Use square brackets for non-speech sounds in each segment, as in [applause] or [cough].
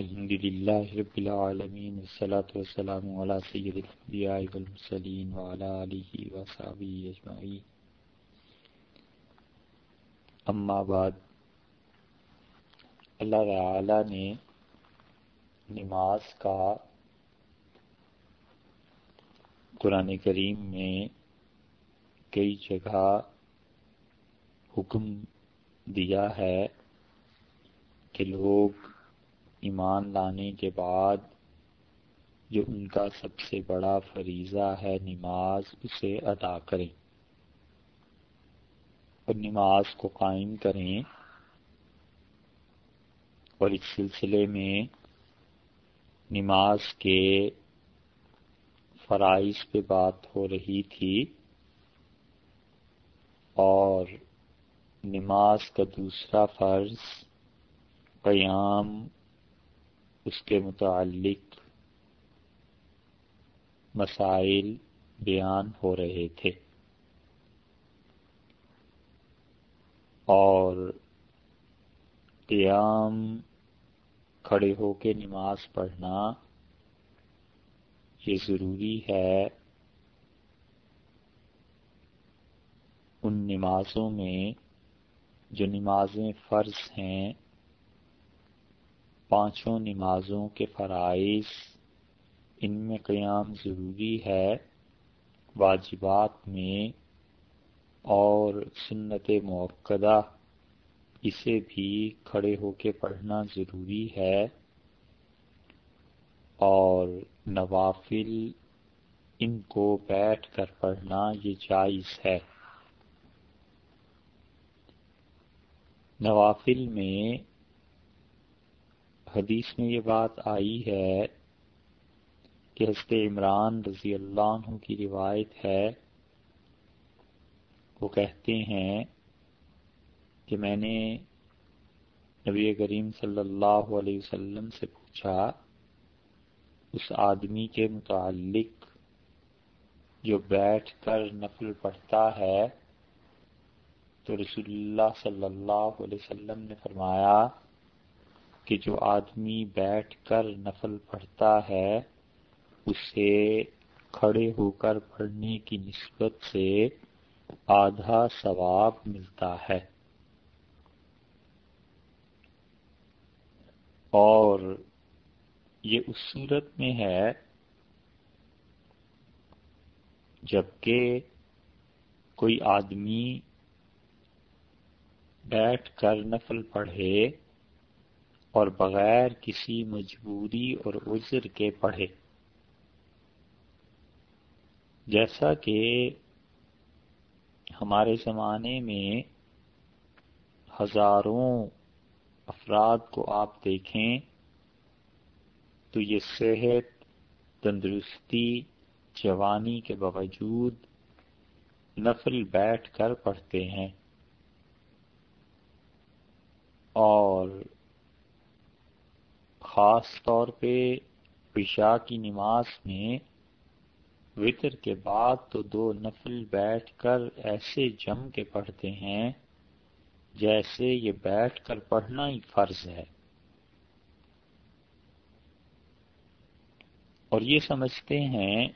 الحمد لله رب العالمين، والصلاة والسلام على سيد الأنبياء والمرسلين وعلى آله وصحبه أجمعين. اما بعد، اللہ تعالی نے نماز کا قرآن کریم میں کئی جگہ حکم دیا ہے کہ لوگ ایمان لانے کے بعد جو ان کا سب سے بڑا فریضہ ہے نماز، اسے ادا کریں۔ اور نماز کو قائم کریں۔ اور اس سلسلے میں نماز کے فرائض پہ بات ہو رہی تھی۔ اور نماز کا دوسرا فرض قیام اس کے متعلق مسائل بیان ہو رہے تھے اور قیام کھڑے ہو کے نماز پڑھنا یہ ضروری ہے ان نمازوں میں جو نمازیں فرض ہیں پانچوں نمازوں کے فرائض، ان میں قیام ضروری ہے، واجبات میں اور سنت موقع اسے بھی کھڑے ہو کے پڑھنا ضروری ہے۔ اور نوافل، ان کو بیٹھ کر پڑھنا یہ جائز ہے۔ نوافل میں حدیث میں یہ بات آئی ہے کہ حضرت عمران رضی اللہ عنہ کی روایت ہے، وہ کہتے ہیں کہ میں نے نبی کریم صلی اللہ علیہ وسلم سے پوچھا، اس آدمی کے متعلق جو بیٹھ کر نفل پڑھتا ہے، تو رسول اللہ صلی اللہ علیہ وسلم نے فرمایا کہ جو آدمی بیٹھ کر نفل پڑھتا ہے، اسے کھڑے ہو کر پڑھنے کی نسبت سے آدھا ثواب ملتا ہے۔ اور یہ اس صورت میں ہے جبکہ کوئی آدمی بیٹھ کر نفل پڑھے اور بغیر کسی مجبوری اور عذر کے پڑھے۔ جیسا کہ ہمارے زمانے میں ہزاروں افراد کو آپ دیکھیں تو یہ صحت، تندرستی، جوانی کے باوجود نفل بیٹھ کر پڑھتے ہیں۔ اور خاص طور پہ عشاء کی نماز میں وطر کے بعد تو دو نفل بیٹھ کر ایسے جم کے پڑھتے ہیں جیسے یہ بیٹھ کر پڑھنا ہی فرض ہے۔ اور یہ سمجھتے ہیں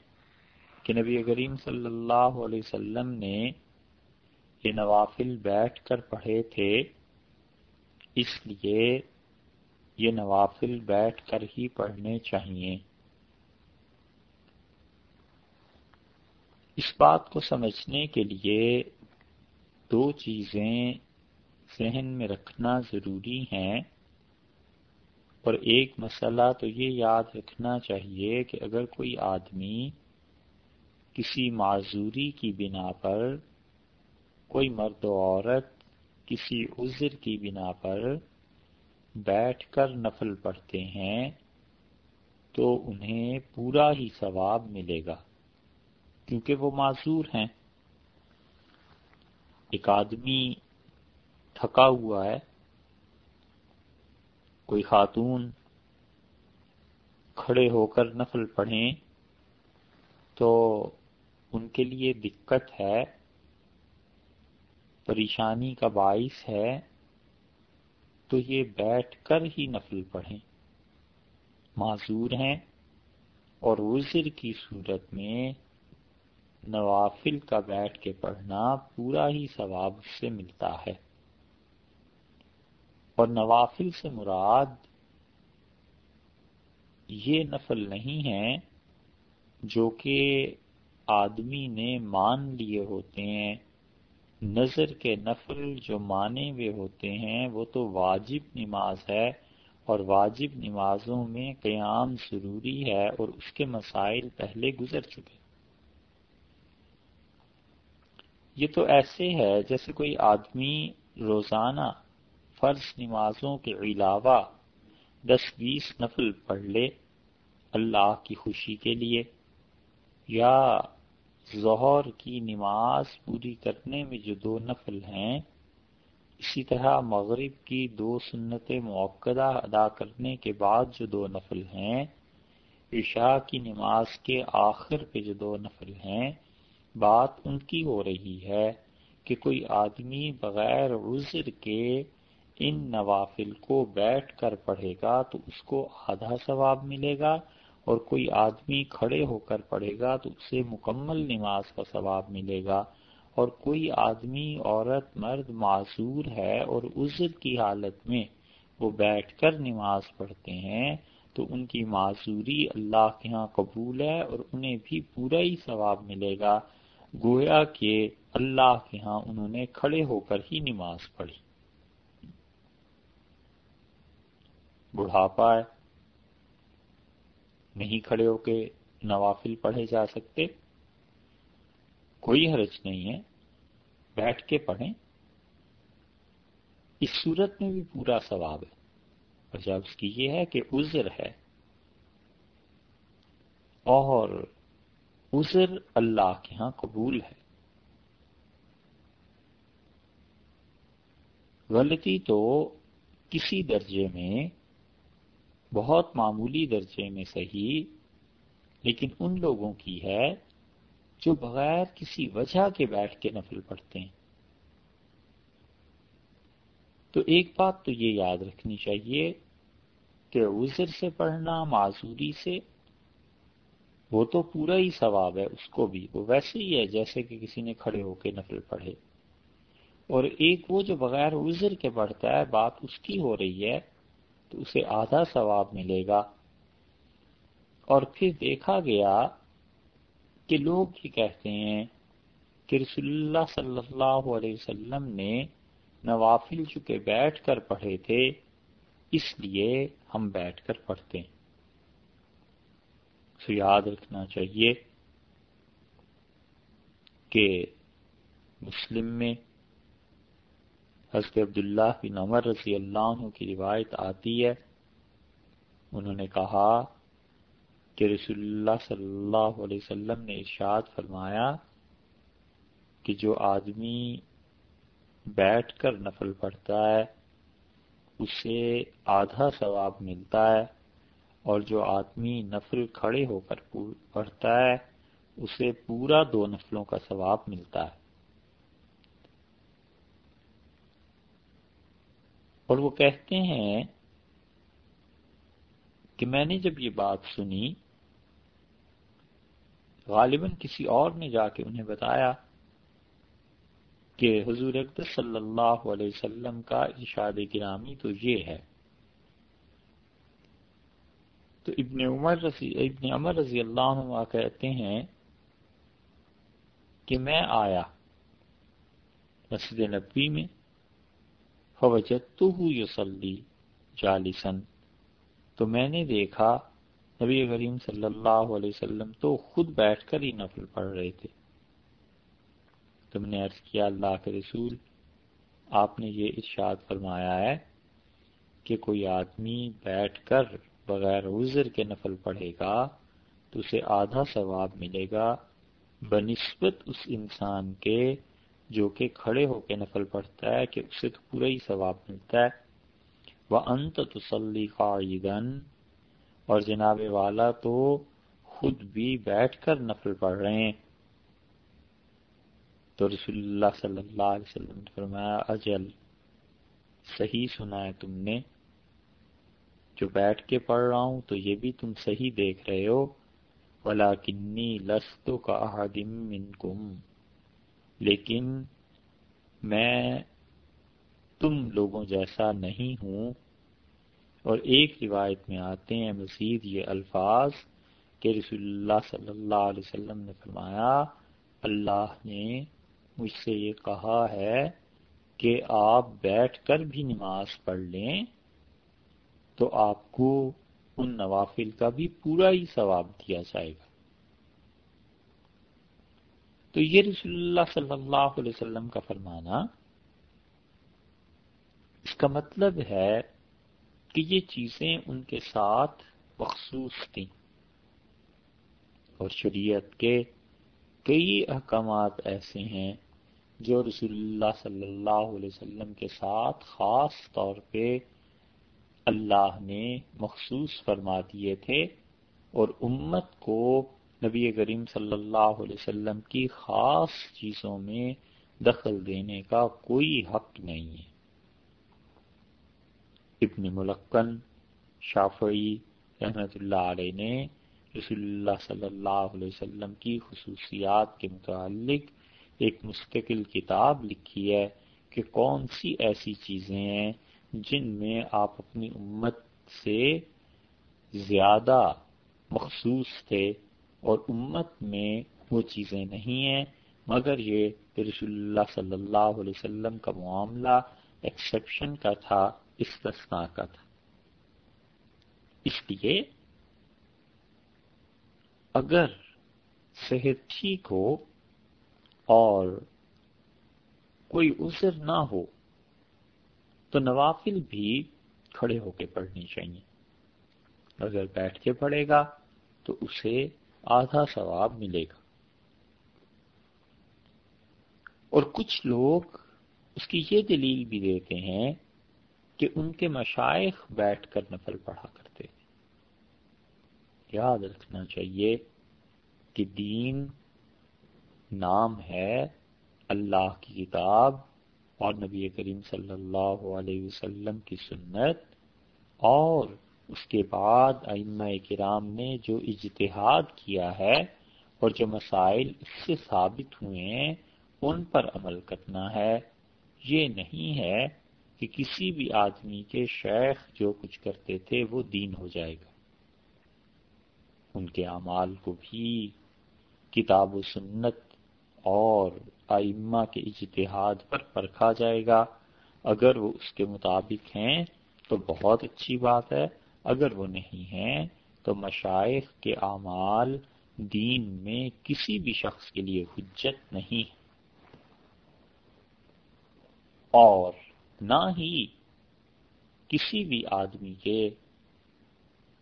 کہ نبی کریم صلی اللہ علیہ وسلم نے یہ نوافل بیٹھ کر پڑھے تھے، اس لیے یہ نوافل بیٹھ کر ہی پڑھنے چاہیے۔ اس بات کو سمجھنے کے لیے دو چیزیں ذہن میں رکھنا ضروری ہیں۔ اور ایک مسئلہ تو یہ یاد رکھنا چاہیے کہ اگر کوئی آدمی کسی معذوری کی بنا پر کوئی مرد و عورت کسی عذر کی بنا پر بیٹھ کر نفل پڑھتے ہیں تو انہیں پورا ہی ثواب ملے گا، کیونکہ وہ معذور ہیں۔ ایک آدمی تھکا ہوا ہے، کوئی خاتون کھڑے ہو کر نفل پڑھیں تو ان کے لیے دقت ہے، پریشانی کا باعث ہے۔ تو یہ بیٹھ کر ہی نفل پڑھیں۔ معذور ہیں۔ اور عذر کی صورت میں نوافل کا بیٹھ کے پڑھنا پورا ہی ثواب سے ملتا ہے۔ اور نوافل سے مراد یہ نفل نہیں ہے جو کہ آدمی نے مان لیے ہوتے ہیں۔ نظر کے نفل جو مانے ہوئے ہوتے ہیں، وہ تو واجب نماز ہے، اور واجب نمازوں میں قیام ضروری ہے اور اس کے مسائل پہلے گزر چکے۔ یہ تو ایسے ہے جیسے کوئی آدمی روزانہ فرض نمازوں کے علاوہ دس بیس نفل پڑھ لے اللہ کی خوشی کے لیے، یا ظہر کی نماز پوری کرنے میں جو دو نفل ہیں، اسی طرح مغرب کی دو سنت موقع ادا کرنے کے بعد جو دو نفل ہیں، عشاء کی نماز کے آخر پہ جو دو نفل ہیں، بات ان کی ہو رہی ہے کہ کوئی آدمی بغیر عذر کے ان نوافل کو بیٹھ کر پڑھے گا تو اس کو آدھا ثواب ملے گا اور کوئی آدمی کھڑے ہو کر پڑھے گا تو اسے مکمل نماز کا ثواب ملے گا۔ اور کوئی آدمی عورت مرد معذور ہے اور عزت کی حالت میں وہ بیٹھ کر نماز پڑھتے ہیں تو ان کی معذوری اللہ کے ہاں قبول ہے اور انہیں بھی پورا ہی ثواب ملے گا۔ گویا کہ اللہ کے ہاں انہوں نے کھڑے ہو کر ہی نماز پڑھی۔ بڑھاپا ہے۔ نہیں کھڑے ہو کے نوافل پڑھے جا سکتے؟ کوئی حرج نہیں ہے، بیٹھ کے پڑھیں۔ اس صورت میں بھی پورا ثواب ہے۔ وجہ اس کی یہ ہے کہ عذر ہے۔ اور عذر اللہ کے ہاں قبول ہے۔ غلطی تو کسی درجے میں بہت معمولی درجے میں صحیح، لیکن ان لوگوں کی ہے جو بغیر کسی وجہ کے بیٹھ کے نفل پڑھتے ہیں۔ تو ایک بات تو یہ یاد رکھنی چاہیے کہ عذر سے پڑھنا، معذوری سے، وہ تو پورا ہی ثواب ہے، اس کو بھی۔ وہ ویسے ہی ہے، جیسے کہ کسی نے کھڑے ہو کے نفل پڑھے۔ اور ایک وہ جو بغیر عذر کے پڑھتا ہے، بات اس کی ہو رہی ہے تو اسے آدھا ثواب ملے گا۔ اور پھر دیکھا گیا کہ لوگ یہ کہتے ہیں کہ رسول اللہ صلی اللہ علیہ وسلم نے نوافل چکے بیٹھ کر پڑھے تھے، اس لیے ہم بیٹھ کر پڑھتے ہیں۔ تو یاد رکھنا چاہیے کہ مسلم میں حضرت عبداللہ بن عمر رضی اللہ عنہ کی روایت آتی ہے۔ انہوں نے کہا کہ رسول اللہ صلی اللہ علیہ وسلم نے ارشاد فرمایا کہ جو آدمی بیٹھ کر نفل پڑھتا ہے، اسے آدھا ثواب ملتا ہے اور جو آدمی نفل کھڑے ہو کر پڑھتا ہے، اسے پورا دو نفلوں کا ثواب ملتا ہے۔ اور وہ کہتے ہیں کہ میں نے جب یہ بات سنی، غالباً کسی اور نے جا کے انہیں بتایا کہ حضور اقدس صلی اللہ علیہ وسلم کا ارشاد گرامی تو یہ ہے۔ تو ابن عمر رضی، ابن عمر رضی اللہ عنہ کہتے ہیں کہ میں آیا مسجد نبی میں فوجدته یصلی جالسن تو میں نے دیکھا، نبی کریم صلی اللہ علیہ وسلم تو خود بیٹھ کر ہی نفل پڑھ رہے تھے۔ تم نے عرض کیا، اللہ کے رسول، آپ نے یہ ارشاد فرمایا ہے کہ کوئی آدمی بیٹھ کر بغیر عذر کے نفل پڑھے گا تو اسے آدھا ثواب ملے گا بنسبت اس انسان کے جو کہ کھڑے ہو کے نفل پڑھتا ہے کہ اسے تو پورا ہی ثواب ملتا ہے۔ وہ انت تسلی قاعدن اور جناب والا تو خود بھی بیٹھ کر نفل پڑھ رہے ہیں۔ تو رسول اللہ صلی اللہ علیہ وسلم نے فرمایا، اجل، صحیح سنا ہے تم نے۔ جو بیٹھ کے پڑھ رہا ہوں تو یہ بھی تم صحیح دیکھ رہے ہو۔ ولا کنی لستو کا احادم منکم لیکن میں تم لوگوں جیسا نہیں ہوں۔ اور ایک روایت میں آتے ہیں، مزید یہ الفاظ کہ رسول اللہ صلی اللہ علیہ وسلم نے فرمایا، اللہ نے مجھ سے یہ کہا ہے کہ آپ بیٹھ کر بھی نماز پڑھ لیں تو آپ کو ان نوافل کا بھی پورا ہی ثواب دیا جائے گا۔ تو یہ رسول اللہ صلی اللہ علیہ وسلم کا فرمانا، اس کا مطلب ہے کہ یہ چیزیں ان کے ساتھ مخصوص تھیں اور شریعت کے کئی احکامات ایسے ہیں جو رسول اللہ صلی اللہ علیہ وسلم کے ساتھ خاص طور پہ اللہ نے مخصوص فرما دیے تھے اور امت کو نبی کریم صلی اللہ علیہ وسلم کی خاص چیزوں میں دخل دینے کا کوئی حق نہیں ہے۔ ابن ملکن شافعی رحمت اللہ علیہ نے رسول اللہ صلی اللہ علیہ وسلم کی خصوصیات کے متعلق ایک مستقل کتاب لکھی ہے کہ کون سی ایسی چیزیں ہیں جن میں آپ اپنی امت سے زیادہ مخصوص تھے۔ اور امت میں وہ چیزیں نہیں ہیں، مگر یہ رسول اللہ صلی اللہ علیہ وسلم کا معاملہ ایکسیپشن کا تھا، استثناء کا تھا۔ اس لیے اگر صحت ٹھیک ہو اور کوئی عذر نہ ہو، تو نوافل بھی کھڑے ہو کے پڑھنی چاہیے۔ اگر بیٹھ کے پڑھے گا تو اسے آدھا ثواب ملے گا۔ اور کچھ لوگ اس کی یہ دلیل بھی دیتے ہیں کہ ان کے مشائق بیٹھ کر نفل پڑھا کرتے ہیں۔ یاد رکھنا چاہیے کہ دین نام ہے اللہ کی کتاب اور نبی کریم صلی اللہ علیہ وسلم کی سنت اور اس کے بعد ائمہ کرام نے جو اجتہاد کیا ہے اور جو مسائل اس سے ثابت ہوئے ہیں، ان پر عمل کرنا ہے۔ یہ نہیں ہے کہ کسی بھی آدمی کے شیخ جو کچھ کرتے تھے وہ دین ہو جائے گا۔ ان کے اعمال کو بھی کتاب و سنت اور ائمہ کے اجتہاد پر پرکھا جائے گا۔ اگر وہ اس کے مطابق ہیں تو بہت اچھی بات ہے۔ اگر وہ نہیں ہیں، تو مشائق کے اعمال دین میں کسی بھی شخص کے لیے حجت نہیں۔ اور نہ ہی کسی بھی آدمی کے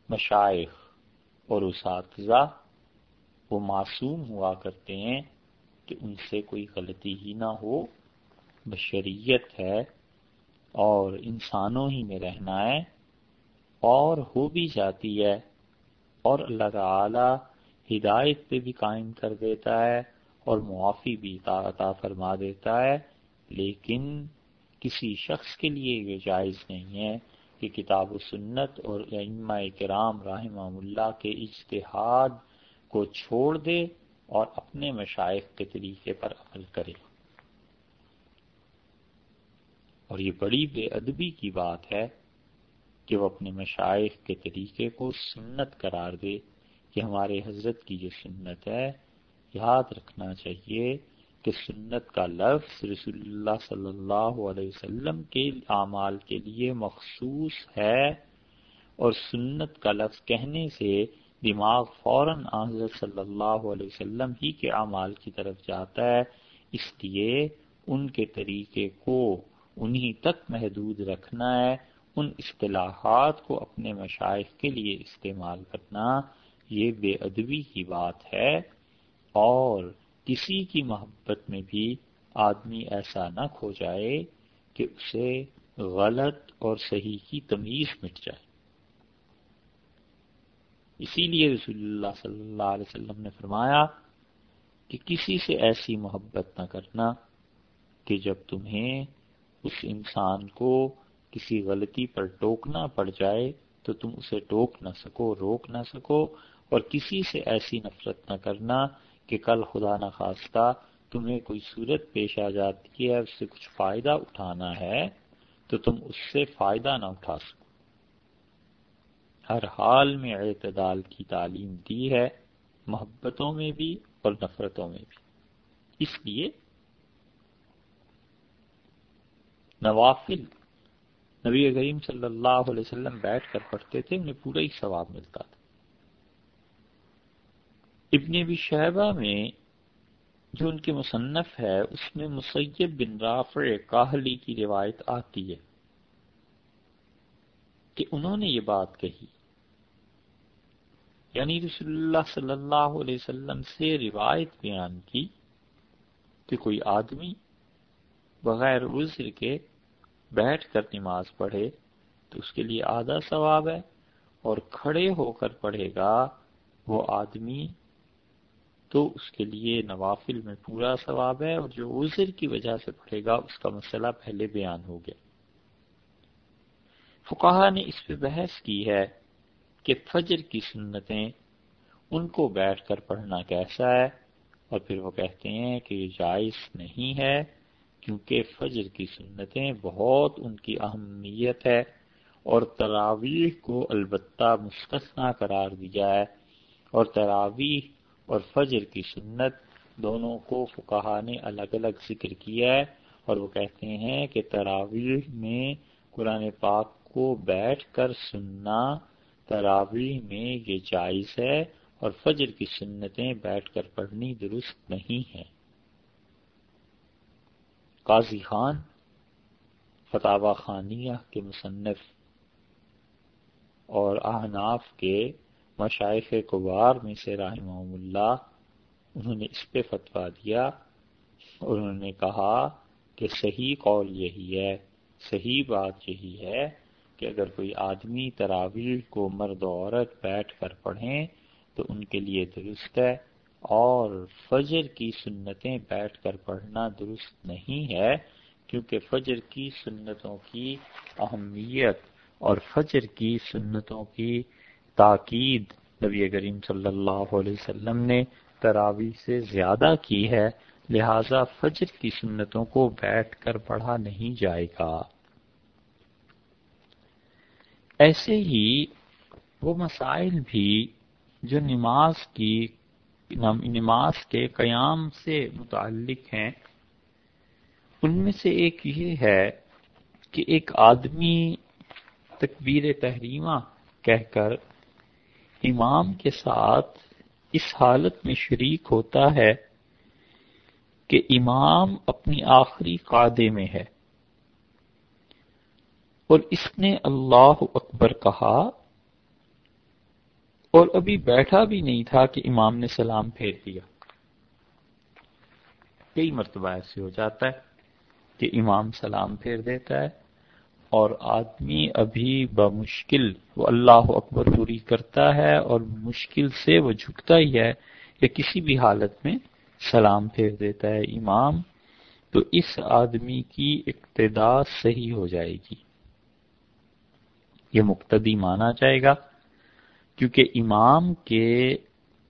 مشائق اور اساتذہ وہ معصوم ہوا کرتے ہیں کہ ان سے کوئی غلطی ہی نہ ہو۔ بشریت ہے اور انسانوں ہی میں رہنا ہے۔ اور ہو بھی جاتی ہے اور اللہ تعالی ہدایت پہ بھی قائم کر دیتا ہے اور معافی بھی عطا فرما دیتا ہے۔ لیکن کسی شخص کے لیے یہ جائز نہیں ہے کہ کتاب و سنت اور ائمہ کرام رحمہ اللہ کے اجتہاد کو چھوڑ دے اور اپنے مشائق کے طریقے پر عمل کرے۔ اور یہ بڑی بے ادبی کی بات ہے کہ وہ اپنے مشائق کے طریقے کو سنت قرار دے کہ ہمارے حضرت کی جو سنت ہے، یاد رکھنا چاہیے کہ سنت کا لفظ رسول اللہ صلی اللہ علیہ وسلم کے اعمال کے لیے مخصوص ہے اور سنت کا لفظ کہنے سے دماغ فوراً حضرت صلی اللہ علیہ وسلم ہی کے اعمال کی طرف جاتا ہے، اس لیے ان کے طریقے کو انہی تک محدود رکھنا ہے ان اصطلاحات کو اپنے مشائق کے لیے استعمال کرنا یہ بے ادبی کی بات ہے اور کسی کی محبت میں بھی آدمی ایسا نہ کھو جائے کہ اسے غلط اور صحیح کی تمیز مٹ جائے۔ اسی لیے رسول اللہ صلی اللہ علیہ وسلم نے فرمایا کہ کسی سے ایسی محبت نہ کرنا کہ جب تمہیں اس انسان کو کسی غلطی پر ٹوکنا پڑ جائے تو تم اسے ٹوک نہ سکو، روک نہ سکو اور کسی سے ایسی نفرت نہ کرنا کہ کل خدا نہ خواستہ تمہیں کوئی صورت پیش آ جاتی ہے اس سے کچھ فائدہ اٹھانا ہے تو تم اس سے فائدہ نہ اٹھا سکو۔ ہر حال میں اعتدال کی تعلیم دی ہے، محبتوں میں بھی اور نفرتوں میں بھی۔ اس لیے نوافل نبی کریم صلی اللہ علیہ وسلم بیٹھ کر پڑھتے تھے، انہیں پورا ہی ثواب ملتا تھا۔ ابن ابی شہبہ میں جو ان کے مصنف ہے، اس میں مسیب بن رافع کاہلی کی روایت آتی ہے کہ انہوں نے یہ بات کہی۔ یعنی رسول اللہ صلی اللہ علیہ وسلم سے روایت بیان کی کہ کوئی آدمی بغیر عذر کے بیٹھ کر نماز پڑھے تو اس کے لیے آدھا ثواب ہے اور کھڑے ہو کر پڑھے گا وہ آدمی تو اس کے لیے نوافل میں پورا ثواب ہے اور جو عذر کی وجہ سے پڑھے گا اس کا مسئلہ پہلے بیان ہو گیا۔ فقہ نے اس پہ بحث کی ہے کہ فجر کی سنتیں ان کو بیٹھ کر پڑھنا کیسا ہے اور پھر وہ کہتے ہیں کہ یہ جائز نہیں ہے۔ کیونکہ فجر کی سنتیں بہت ان کی اہمیت ہے اور تراویح کو البتہ مستثنا قرار دیا ہے اور تراویح اور فجر کی سنت دونوں کو فقہ نے الگ الگ ذکر کیا ہے اور وہ کہتے ہیں کہ تراویح میں قرآن پاک کو بیٹھ کر سننا تراویح میں یہ جائز ہے اور فجر کی سنتیں بیٹھ کر پڑھنی درست نہیں ہے قاضی خان فتح خانیہ کے مصنف اور احناف کے مشائق کبار میں سے رحمہ اللہ، انہوں نے اس پہ فتویٰ دیا اور انہوں نے کہا کہ صحیح قول یہی ہے، صحیح بات یہی ہے کہ اگر کوئی آدمی تراویح کو مرد و عورت بیٹھ کر پڑھیں تو ان کے لیے درست ہے اور فجر کی سنتیں بیٹھ کر پڑھنا درست نہیں ہے، کیونکہ فجر کی سنتوں کی اہمیت اور فجر کی سنتوں کی تاکید نبی کریم صلی اللہ علیہ وسلم نے تراوی سے زیادہ کی ہے، لہذا فجر کی سنتوں کو بیٹھ کر پڑھا نہیں جائے گا۔ ایسے ہی وہ مسائل بھی جو نماز کی نماز کے قیام سے متعلق ہیں، ان میں سے ایک یہ ہے کہ ایک آدمی تکبیر تحریمہ کہہ کر امام کے ساتھ اس حالت میں شریک ہوتا ہے کہ امام اپنی آخری قادے میں ہے۔ اور اس نے اللہ اکبر کہا اور ابھی بیٹھا بھی نہیں تھا کہ امام نے سلام پھیر دیا کئی مرتبہ ایسے ہو جاتا ہے کہ امام سلام پھیر دیتا ہے اور آدمی ابھی بمشکل وہ اللہ اکبر پوری کرتا ہے اور مشکل سے وہ جھکتا ہی ہے یا کسی بھی حالت میں سلام پھیر دیتا ہے امام، تو اس آدمی کی اقتدا صحیح ہو جائے گی۔ یہ مقتدی مانا جائے گا۔ کیونکہ امام کے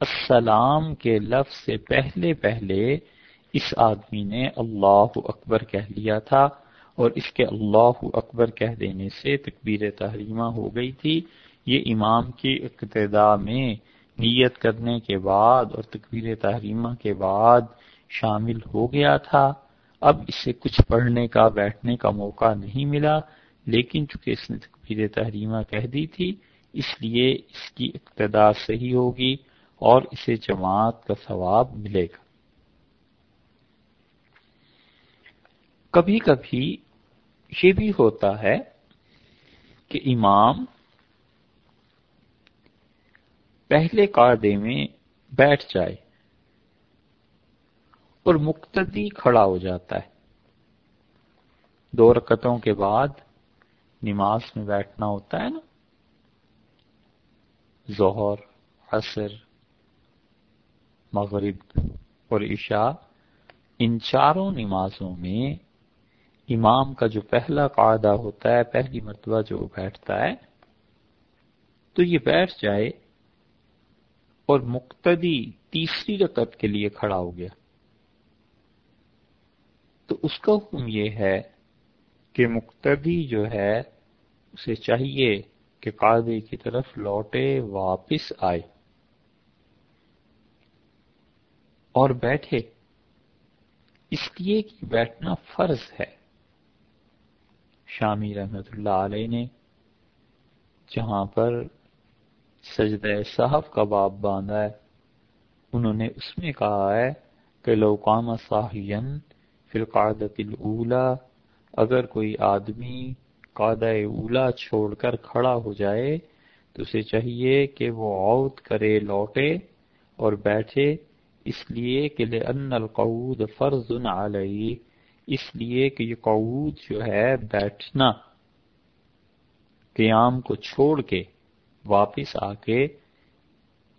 السلام کے لفظ سے پہلے پہلے اس آدمی نے اللہ اکبر کہہ لیا تھا اور اس کے اللہ اکبر کہہ دینے سے تکبیر تحریمہ ہو گئی تھی۔ یہ امام کی اقتدا میں نیت کرنے کے بعد اور تکبیر تحریمہ کے بعد شامل ہو گیا تھا۔ اب اسے کچھ پڑھنے کا، بیٹھنے کا موقع نہیں ملا، لیکن چونکہ اس نے تکبیر تحریمہ کہہ دی تھی اس لیے اس کی اقتدا صحیح ہوگی اور اسے جماعت کا ثواب ملے گا۔ کبھی کبھی یہ بھی ہوتا ہے کہ امام پہلے قاعدے میں بیٹھ جائے اور مقتدی کھڑا ہو جاتا ہے۔ دو رکتوں کے بعد نماز میں بیٹھنا ہوتا ہے نا۔ ظہر، عصر، مغرب اور عشاء، ان چاروں نمازوں میں امام کا جو پہلا قاعدہ ہوتا ہے، پہلی مرتبہ جو بیٹھتا ہے، تو یہ بیٹھ جائے اور مقتدی تیسری رکعت کے لیے کھڑا ہو گیا۔ تو اس کا حکم یہ ہے کہ مقتدی جو ہے، اسے چاہیے کہ قاضی کی طرف لوٹے واپس آئے اور بیٹھے۔ اس لیے کہ بیٹھنا فرض ہے۔ شامی رحمت اللہ علیہ نے جہاں پر سجدہ صاحب کا باب باندھا ہے، انہوں نے اس میں کہا ہے کہ لوکام صاحین فی القعدت الاولا اگر کوئی آدمی قادہ اولا چھوڑ کر کھڑا ہو جائے تو اسے چاہیے کہ وہ عود کرے، لوٹے اور بیٹھے۔ اس لیے کہ لأن القعود فرض علیہ اس لیے کہ یہ قعود جو ہے، بیٹھنا۔ قیام کو چھوڑ کے واپس آ کے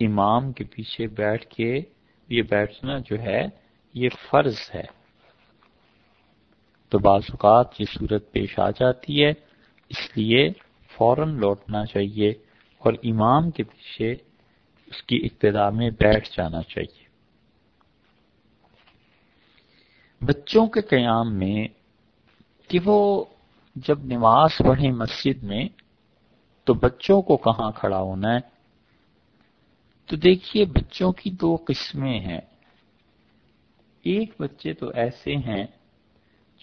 امام کے پیچھے بیٹھ کے یہ بیٹھنا جو ہے، یہ فرض ہے۔ تو بعض اوقات یہ صورت پیش آ جاتی ہے۔ اس لیے فوراً لوٹنا چاہیے اور امام کے پیچھے اس کی ابتدا میں بیٹھ جانا چاہیے۔ بچوں کے قیام میں کہ وہ جب نماز پڑھیں مسجد میں تو بچوں کو کہاں کھڑا ہونا ہے؟ تو دیکھیے بچوں کی دو قسمیں ہیں۔ ایک بچے تو ایسے ہیں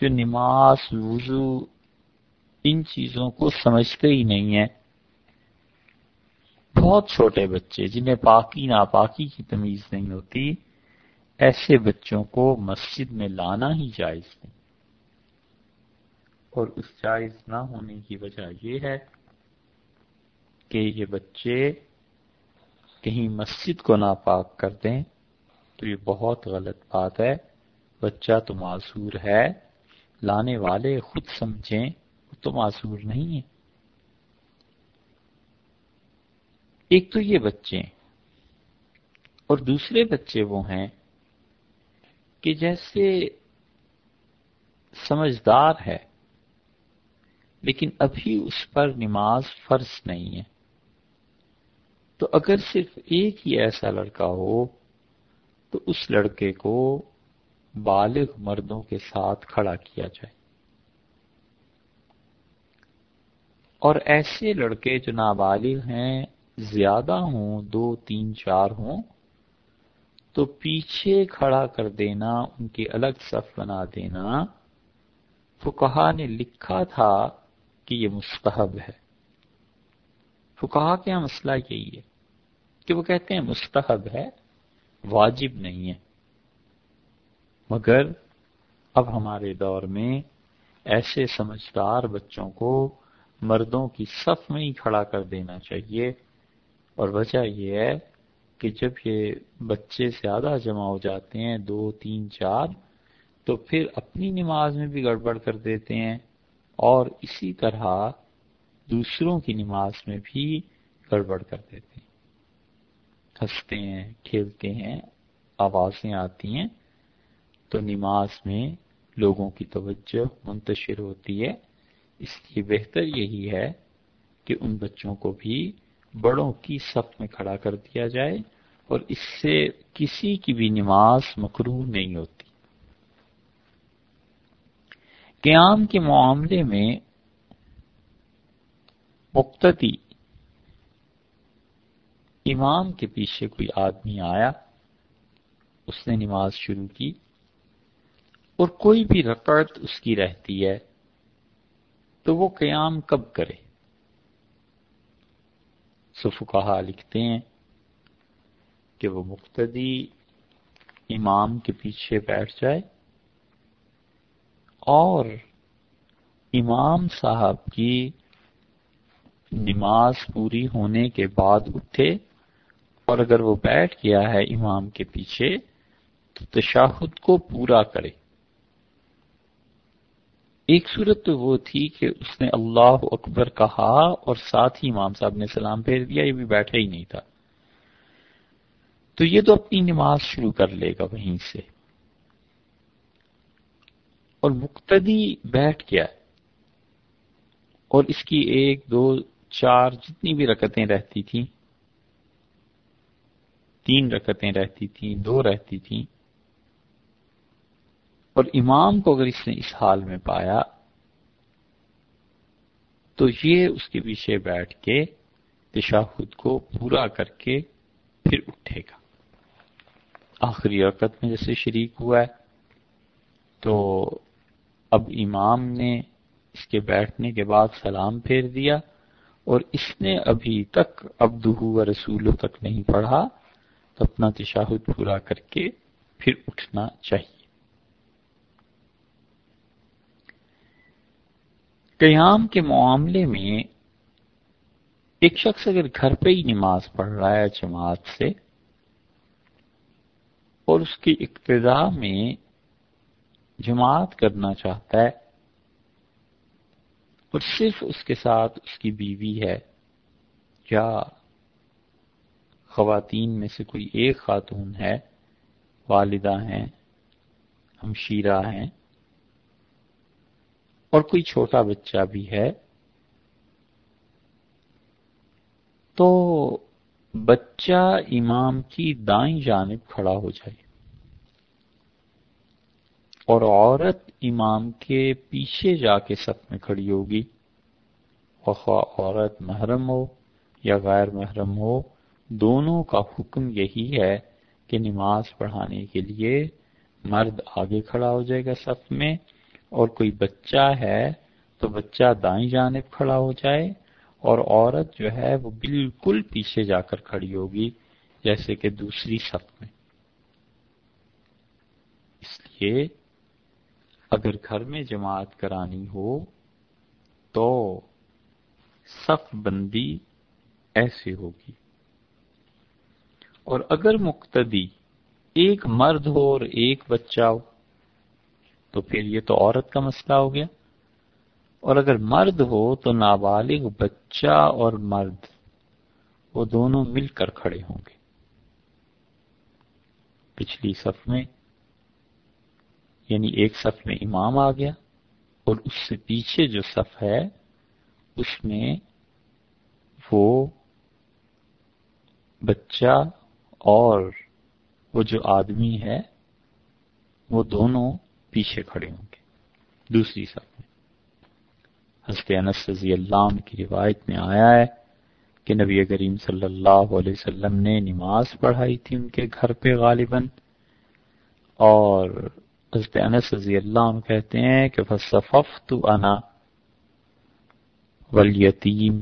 جو نماز، وضو ان چیزوں کو سمجھتے ہی نہیں ہیں۔ بہت چھوٹے بچے جنہیں پاکی ناپاکی کی تمیز نہیں ہوتی، ایسے بچوں کو مسجد میں لانا ہی جائز نہیں۔ اور اس جائز نہ ہونے کی وجہ یہ ہے کہ یہ بچے کہیں مسجد کو ناپاک کر دیں تو یہ بہت غلط بات ہے۔ بچہ تو معذور ہے، لانے والے خود سمجھیں۔ تو معذور نہیں ہے ایک تو یہ بچے اور دوسرے بچے وہ ہیں کہ جیسے سمجھدار ہے، لیکن ابھی اس پر نماز فرض نہیں ہے۔ تو اگر صرف ایک ہی ایسا لڑکا ہو، تو اس لڑکے کو بالغ مردوں کے ساتھ کھڑا کیا جائے۔ اور ایسے لڑکے جو نابالغ ہیں، زیادہ ہوں، دو، تین، چار ہوں، تو پیچھے کھڑا کر دینا، ان کی الگ صف بنا دینا۔ فکہ نے لکھا تھا کہ یہ مستحب ہے۔ فکہ کیا مسئلہ یہی ہے کہ وہ کہتے ہیں مستحب ہے، واجب نہیں ہے۔ مگر اب ہمارے دور میں ایسے سمجھدار بچوں کو مردوں کی صف میں ہی کھڑا کر دینا چاہیے۔ اور وجہ یہ ہے کہ جب یہ بچے زیادہ جمع ہو جاتے ہیں، دو، تین، چار، تو پھر اپنی نماز میں بھی گڑبڑ کر دیتے ہیں۔ اور اسی طرح دوسروں کی نماز میں بھی گڑبڑ کر دیتے ہیں۔ ہنستے ہیں، کھیلتے ہیں، آوازیں آتی ہیں، تو نماز میں لوگوں کی توجہ منتشر ہوتی ہے۔ اس لیے بہتر یہی ہے کہ ان بچوں کو بھی بڑوں کی صف میں کھڑا کر دیا جائے اور اس سے کسی کی بھی نماز مکرو نہیں ہوتی۔ قیام کے معاملے میں مقتدی امام کے پیچھے کوئی آدمی آیا، اس نے نماز شروع کی اور کوئی بھی رکعت اس کی رہتی ہے۔ تو وہ قیام کب کرے؟ کہا لکھتے ہیں کہ وہ مقتدی امام کے پیچھے بیٹھ جائے اور امام صاحب کی نماز پوری ہونے کے بعد اٹھے اور اگر وہ بیٹھ گیا ہے امام کے پیچھے تو تشاہد کو پورا کرے۔ ایک صورت تو وہ تھی کہ اس نے اللہ اکبر کہا اور ساتھ ہی امام صاحب نے سلام پھیر دیا، یہ بھی بیٹھا ہی نہیں تھا۔ تو یہ تو اپنی نماز شروع کر لے گا وہیں سے۔ اور مقتدی بیٹھ گیا۔ اور اس کی ایک، دو، چار جتنی بھی رکتیں رہتی تھیں، تین رکتیں رہتی تھیں، دو رہتی تھیں۔ اور امام کو اگر اس نے اس حال میں پایا تو یہ اس کے پیچھے بیٹھ کے تشاہد کو پورا کر کے پھر اٹھے گا۔ آخری رکت میں جیسے شریک ہوا ہے، تو اب امام نے اس کے بیٹھنے کے بعد سلام پھیر دیا اور اس نے ابھی تک ابدہ و رسولوں تک نہیں پڑھا، تو اپنا تشاہد پورا کر کے پھر اٹھنا چاہیے۔ قیام کے معاملے میں ایک شخص اگر گھر پہ ہی نماز پڑھ رہا ہے، جماعت سے، اور اس کی ابتدا میں جماعت کرنا چاہتا ہے، اور صرف اس کے ساتھ اس کی بیوی ہے یا خواتین میں سے کوئی ایک خاتون ہے؟ والدہ ہیں ہمشیرہ ہیں۔ اور کوئی چھوٹا بچہ بھی ہے، تو بچہ امام کی دائیں جانب کھڑا ہو جائے۔ اور عورت امام کے پیچھے جا کے سب میں کھڑی ہوگی۔ خواہ عورت محرم ہو یا غیر محرم ہو، دونوں کا حکم یہی ہے کہ نماز پڑھانے کے لیے مرد آگے کھڑا ہو جائے گا صف میں۔ اور کوئی بچہ ہے تو بچہ دائیں جانب کھڑا ہو جائے اور عورت جو ہے وہ بالکل پیچھے جا کر کھڑی ہوگی، جیسے کہ دوسری صف میں۔ اس لیے اگر گھر میں جماعت کرانی ہو تو صف بندی ایسے ہوگی۔ اور اگر مقتدی ایک مرد ہو اور ایک بچہ ہو تو پھر یہ تو عورت کا مسئلہ ہو گیا۔ اور اگر مرد ہو تو نابالغ بچہ اور مرد، وہ دونوں مل کر کھڑے ہوں گے۔ پچھلی صف میں یعنی ایک صف میں امام آ گیا اور اس سے پیچھے جو صف ہے، اس میں وہ بچہ اور وہ جو آدمی ہے، وہ دونوں پیچھے کھڑے ہوں گے۔ دوسری صف میں۔ حضرت انس رضی اللہ عنہ کی روایت میں آیا ہے کہ نبی کریم صلی اللہ علیہ وسلم نے نماز پڑھائی تھی ان کے گھر پہ غالباً۔ اور حضرت انس رضی اللہ عنہ کہتے ہیں کہ فصففت انا والیتیم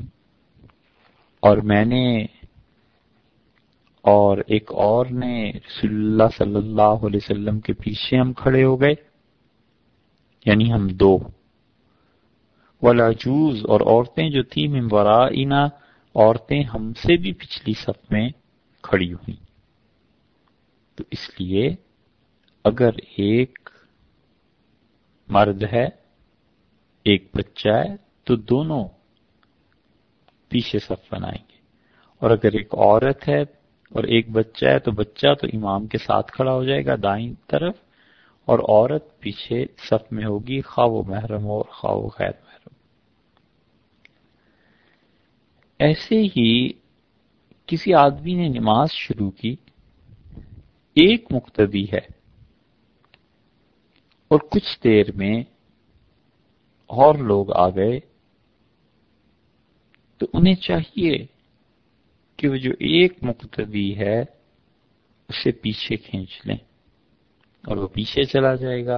اور میں نے اور ایک اور نے رسول اللہ صلی اللہ علیہ وسلم کے پیچھے ہم کھڑے ہو گئے۔ یعنی ہم دو۔ ولاجوز اور عورتیں جو تھیں ممورائنا عورتیں ہم سے بھی پچھلی صف میں کھڑی ہوئی تو اس لیے اگر ایک مرد ہے، ایک بچہ ہے، تو دونوں پیچھے صف بنائیں گے۔ اور اگر ایک عورت ہے اور ایک بچہ ہے، تو بچہ تو امام کے ساتھ کھڑا ہو جائے گا دائیں طرف اور عورت پیچھے صف میں ہوگی خواہ و محرم ہو اور خواہ و غیر محرم۔ ایسے ہی کسی آدمی نے نماز شروع کی، ایک مقتدی ہے۔ اور کچھ دیر میں اور لوگ آ گئے۔ تو انہیں چاہیے کہ وہ جو ایک مقتدی ہے، اسے پیچھے کھینچ لیں۔ اور وہ پیچھے چلا جائے گا۔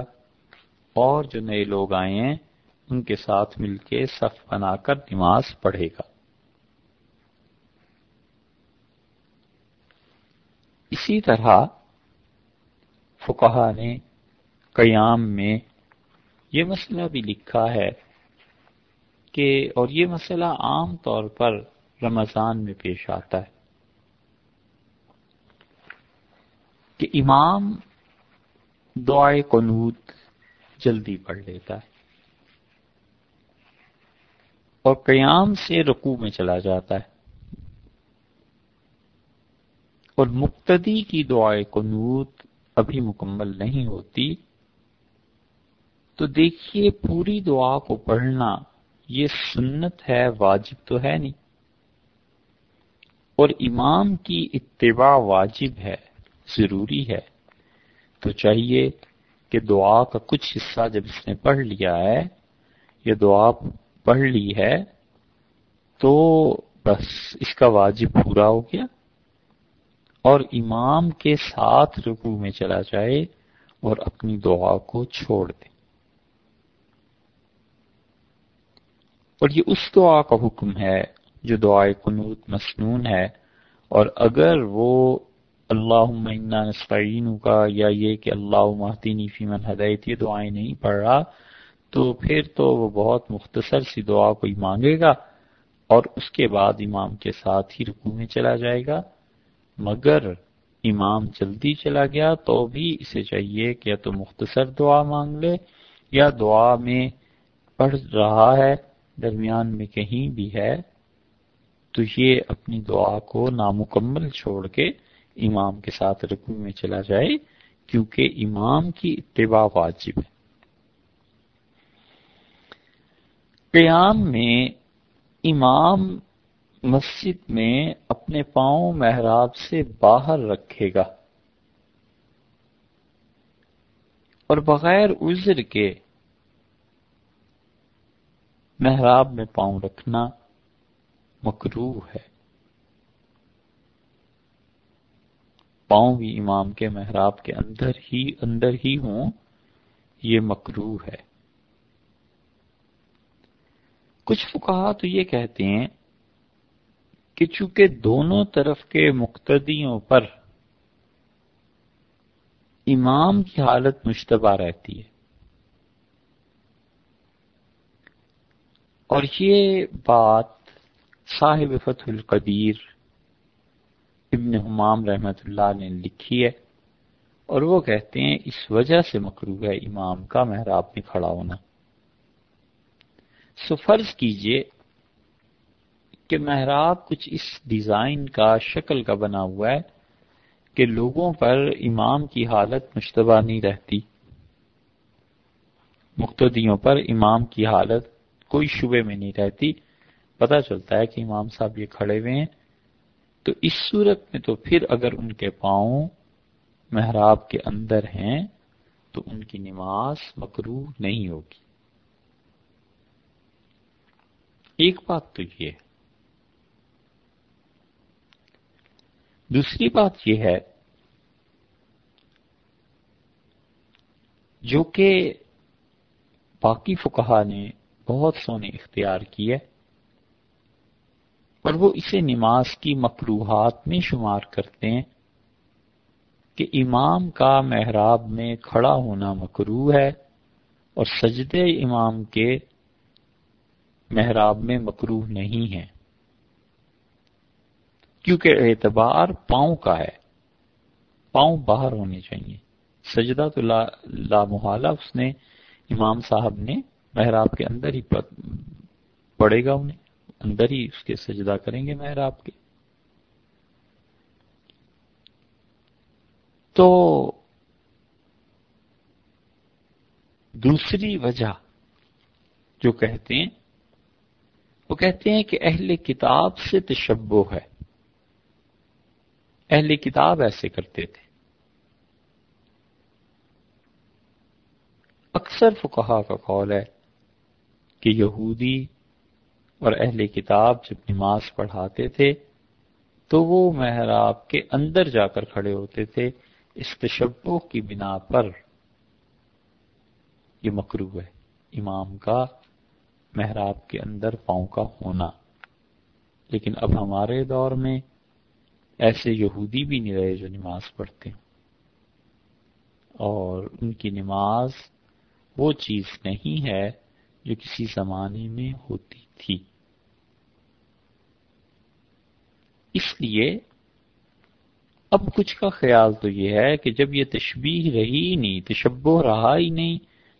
اور جو نئے لوگ آئے ہیں، ان کے ساتھ مل کے صف بنا کر نماز پڑھے گا۔ اسی طرح فکہ نے قیام میں یہ مسئلہ بھی لکھا ہے کہ، اور یہ مسئلہ عام طور پر رمضان میں پیش آتا ہے کہ امام دعائے قنوت جلدی پڑھ لیتا ہے۔ اور قیام سے رقو میں چلا جاتا ہے۔ اور مقتدی کی دعائے قنوت ابھی مکمل نہیں ہوتی۔ تو دیکھیے پوری دعا کو پڑھنا یہ سنت ہے، واجب تو ہے نہیں۔ اور امام کی اتباع واجب ہے، ضروری ہے۔ تو چاہیے کہ دعا کا کچھ حصہ جب اس نے پڑھ لیا ہے یا دعا پڑھ لی ہے، تو بس اس کا واجب پورا ہو گیا۔ اور امام کے ساتھ رکو میں چلا جائے اور اپنی دعا کو چھوڑ دے۔ اور یہ اس دعا کا حکم ہے جو دعائے قنوت مسنون ہے۔ اور اگر وہ اللہ نسطین کا یا یہ کہ اللہ محدینی فیمن ہدایت یہ دعائیں نہیں پڑھ رہا، تو پھر تو وہ بہت مختصر سی دعا کوئی مانگے گا اور اس کے بعد امام کے ساتھ ہی رکو میں چلا جائے گا۔ مگر امام جلدی چلا گیا تو بھی اسے چاہیے کہ یا تو مختصر دعا مانگ لے یا دعا میں پڑھ رہا ہے، درمیان میں کہیں بھی ہے، تو یہ اپنی دعا کو نامکمل چھوڑ کے امام کے ساتھ رکو میں چلا جائے کیونکہ امام کی اتباع واجب ہے۔ قیام میں امام مسجد میں اپنے پاؤں محراب سے باہر رکھے گا اور بغیر عذر کے محراب میں پاؤں رکھنا مکروح ہے۔ پاؤں بھی امام کے محراب کے اندر ہی اندر ہی ہوں، یہ مکروح ہے۔ کچھ فکہ تو یہ کہتے ہیں کہ چونکہ دونوں طرف کے مقتدیوں پر امام کی حالت مشتبہ رہتی ہے، اور یہ بات صاحب فتح القدیر ابن حمام رحمت اللہ نے لکھی ہے اور وہ کہتے ہیں اس وجہ سے مکرو ہے امام کا محراب میں کھڑا ہونا۔ سو فرض کیجیے کہ محراب کچھ اس ڈیزائن کا شکل کا بنا ہوا ہے کہ لوگوں پر امام کی حالت مشتبہ نہیں رہتی۔ مقتدیوں پر امام کی حالت کوئی شبے میں نہیں رہتی۔ پتہ چلتا ہے کہ امام صاحب یہ کھڑے ہوئے ہیں۔ تو اس صورت میں تو پھر اگر ان کے پاؤں محراب کے اندر ہیں، تو ان کی نماز مکرو نہیں ہوگی۔ ایک بات تو یہ دوسری بات یہ ہے جو کہ باقی فکہ نے بہت سونے اختیار کی ہے اور وہ اسے نماز کی مقروحات میں شمار کرتے ہیں کہ امام کا محراب میں کھڑا ہونا مکرو ہے اور سجدے امام کے محراب میں مکروح نہیں ہے۔ کیونکہ اعتبار پاؤں کا ہے پاؤں باہر ہونے چاہیے۔ سجدہ تو لا, لا محالہ اس نے امام صاحب نے محراب کے اندر ہی پڑے گا انہیں۔ اندر ہی اس کے سجدہ کریں گے محراب کے۔ تو دوسری وجہ جو کہتے ہیں، وہ کہتے ہیں کہ اہل کتاب سے تشبو ہے۔ اہل کتاب ایسے کرتے تھے۔ اکثر فکہ کا قول ہے کہ یہودی اور اہل کتاب جب نماز پڑھاتے تھے تو وہ محراب کے اندر جا کر کھڑے ہوتے تھے اس تشبو کی بنا پر۔ یہ مکرو ہے، امام کا محراب کے اندر پاؤں کا ہونا۔ لیکن اب ہمارے دور میں ایسے یہودی بھی نہیں رہے جو نماز پڑھتے ہیں۔ اور ان کی نماز وہ چیز نہیں ہے جو کسی زمانے میں ہوتی تھی۔ اس لیے اب کچھ کا خیال تو یہ ہے کہ جب یہ تشبیح رہی نہیں، تشبہ رہا ہی نہیں،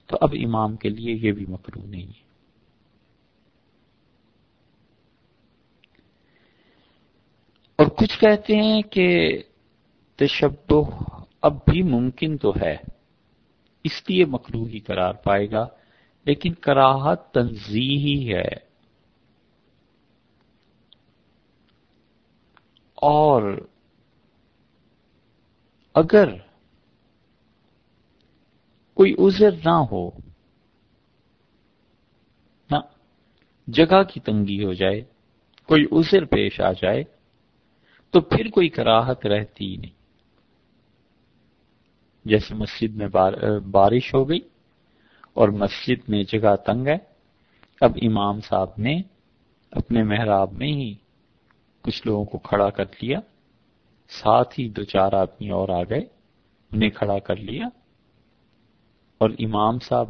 تو اب امام کے لیے یہ بھی مکرو نہیں ہے۔ اور کچھ کہتے ہیں کہ تشبہ اب بھی ممکن تو ہے، اس لیے مکرو ہی قرار پائے گا، لیکن کراہت تنظیحی ہے۔ اور اگر کوئی عذر نہ ہو، نہ جگہ کی تنگی ہو جائے، کوئی عذر پیش آ جائے، تو پھر کوئی کراہت رہتی ہی نہیں۔ جیسے مسجد میں بارش ہو گئی اور مسجد میں جگہ تنگ ہے، اب امام صاحب نے اپنے محراب میں ہی کچھ لوگوں کو کھڑا کر لیا، ساتھ ہی دو چار آدمی اور آ گئے، انہیں کھڑا کر لیا۔ اور امام صاحب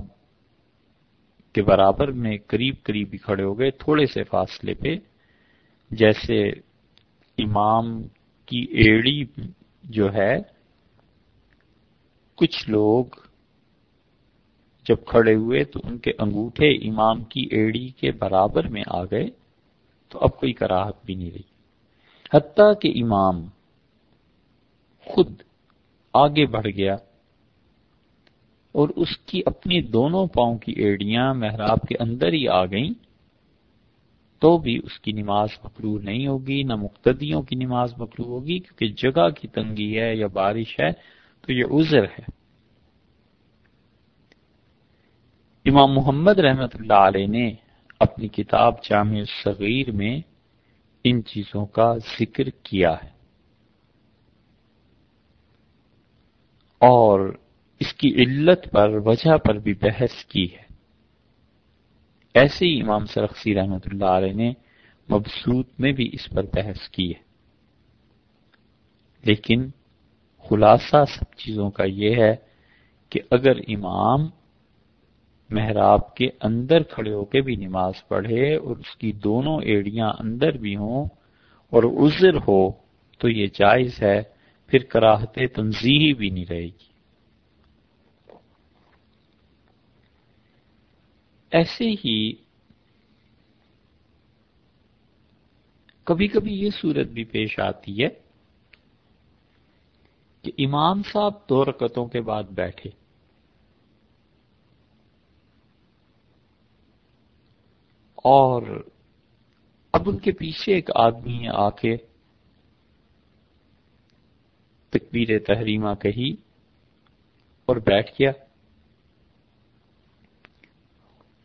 کے برابر میں قریب قریب ہی کھڑے ہو گئے، تھوڑے سے فاصلے پہ۔ جیسے امام کی ایڑی جو ہے، کچھ لوگ جب کھڑے ہوئے تو ان کے انگوٹھے امام کی ایڑی کے برابر میں آ گئے، تو اب کوئی کراہت بھی نہیں رہی۔ حتیٰ کہ امام خود آگے بڑھ گیا اور اس کی اپنی دونوں پاؤں کی ایڑیاں محراب کے اندر ہی آ گئیں، تو بھی اس کی نماز مکرو نہیں ہوگی، نہ مقتدیوں کی نماز مکرو ہوگی، کیونکہ جگہ کی تنگی ہے یا بارش ہے تو یہ عذر ہے۔ امام محمد رحمت اللہ علیہ نے اپنی کتاب جامع صغیر میں ان چیزوں کا ذکر کیا ہے۔ اور اس کی علت پر، وجہ پر بھی بحث کی ہے۔ ایسے ہی امام سرخسی رحمت اللہ علیہ نے مبسوط میں بھی اس پر بحث کی ہے۔ لیکن خلاصہ سب چیزوں کا یہ ہے کہ اگر امام محراب کے اندر کھڑے ہو کے بھی نماز پڑھے اور اس کی دونوں ایڑیاں اندر بھی ہوں اور عذر ہو تو یہ جائز ہے، پھر کراہت تنظیحی بھی نہیں رہے گی۔ ایسے ہی کبھی کبھی یہ صورت بھی پیش آتی ہے کہ امام صاحب دو رکتوں کے بعد بیٹھے۔ اور اب ان کے پیچھے ایک آدمی آ کے تکبیر تحریمہ کہی اور بیٹھ گیا۔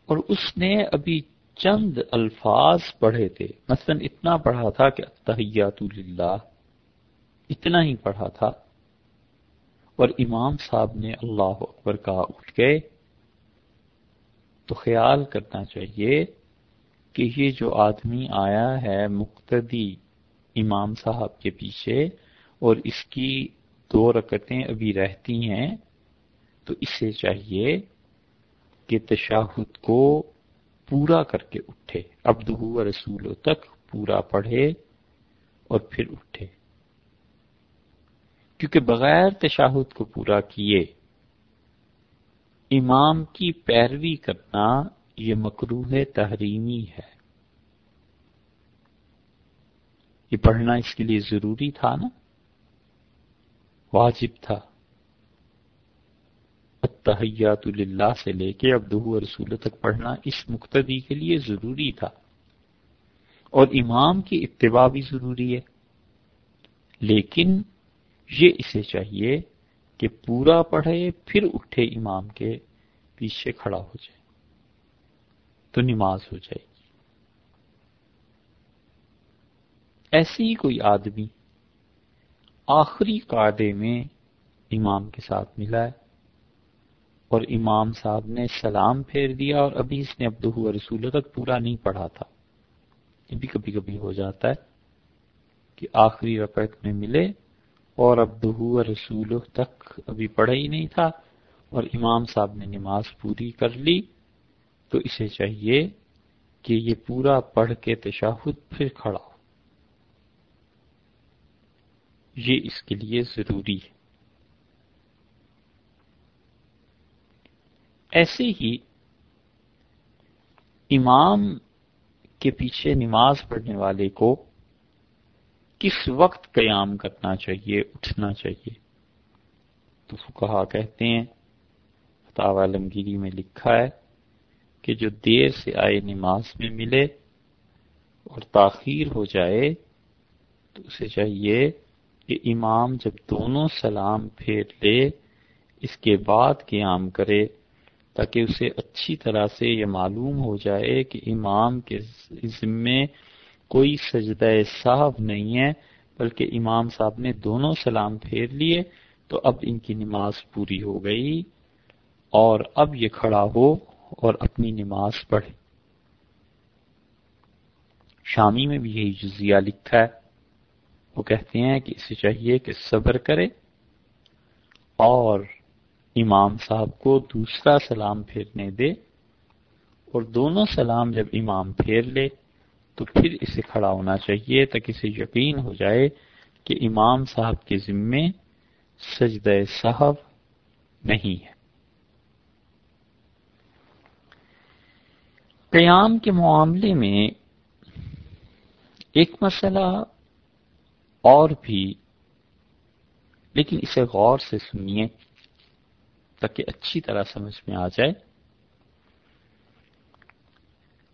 اور اس نے ابھی چند الفاظ پڑھے تھے۔ مثلا اتنا پڑھا تھا کہ اتحیات للہ، اتنا ہی پڑھا تھا۔ اور امام صاحب نے اللہ اکبر کہا، اٹھ گئے۔ تو خیال کرنا چاہیے کہ یہ جو آدمی آیا ہے مقتدی امام صاحب کے پیچھے اور اس کی دو رکتیں ابھی رہتی ہیں، تو اسے چاہیے کہ تشاہد کو پورا کر کے اٹھے ابدو رسولوں تک پورا پڑھے اور پھر اٹھے۔ کیونکہ بغیر تشاہد کو پورا کیے، امام کی پیروی کرنا یہ مکروح تحریمی ہے۔ یہ پڑھنا اس کے لیے ضروری تھا نا؟ واجب تھا۔ تحیات اللہ سے لے کے ابدو رسول تک پڑھنا اس مقتدی کے لیے ضروری تھا۔ اور امام کی اتباع بھی ضروری ہے۔ لیکن یہ اسے چاہیے کہ پورا پڑھے، پھر اٹھے امام کے پیچھے کھڑا ہو جائے۔ تو نماز ہو جائے گی۔ ہی کوئی آدمی آخری قاعدے میں امام کے ساتھ ملا ہے اور امام صاحب نے سلام پھیر دیا اور ابھی اس نے ابدو رسول تک پورا نہیں پڑھا تھا۔ یہ بھی کبھی کبھی ہو جاتا ہے کہ آخری رقط میں ملے اور ابدو رسول تک ابھی پڑھا ہی نہیں تھا اور امام صاحب نے نماز پوری کر لی۔ تو اسے چاہیے کہ یہ پورا پڑھ کے تشاہد پھر کھڑا ہو۔ یہ اس کے لیے ضروری ہے۔ ایسے ہی امام کے پیچھے نماز پڑھنے والے کو کس وقت قیام کرنا چاہیے، اٹھنا چاہیے؟ تو کہا کہتے ہیں فتح عالمگیری میں لکھا ہے کہ جو دیر سے آئے نماز میں ملے اور تاخیر ہو جائے، تو اسے چاہیے کہ امام جب دونوں سلام پھیر لے، اس کے بعد قیام کرے، تاکہ اسے اچھی طرح سے یہ معلوم ہو جائے کہ امام کے ذمے کوئی سجدہ صاحب نہیں ہے، بلکہ امام صاحب نے دونوں سلام پھیر لیے، تو اب ان کی نماز پوری ہو گئی اور اب یہ کھڑا ہو اور اپنی نماز پڑھے۔ شامی میں بھی یہی جزیہ لکھا ہے۔ وہ کہتے ہیں کہ اسے چاہیے کہ صبر کرے اور امام صاحب کو دوسرا سلام پھیرنے دے۔ اور دونوں سلام جب امام پھیر لے تو پھر اسے کھڑا ہونا چاہیے تاکہ اسے یقین ہو جائے کہ امام صاحب کے ذمے سجدہ صاحب نہیں ہے۔ قیام کے معاملے میں ایک مسئلہ اور بھی، لیکن اسے غور سے سنیے تاکہ اچھی طرح سمجھ میں آ جائے۔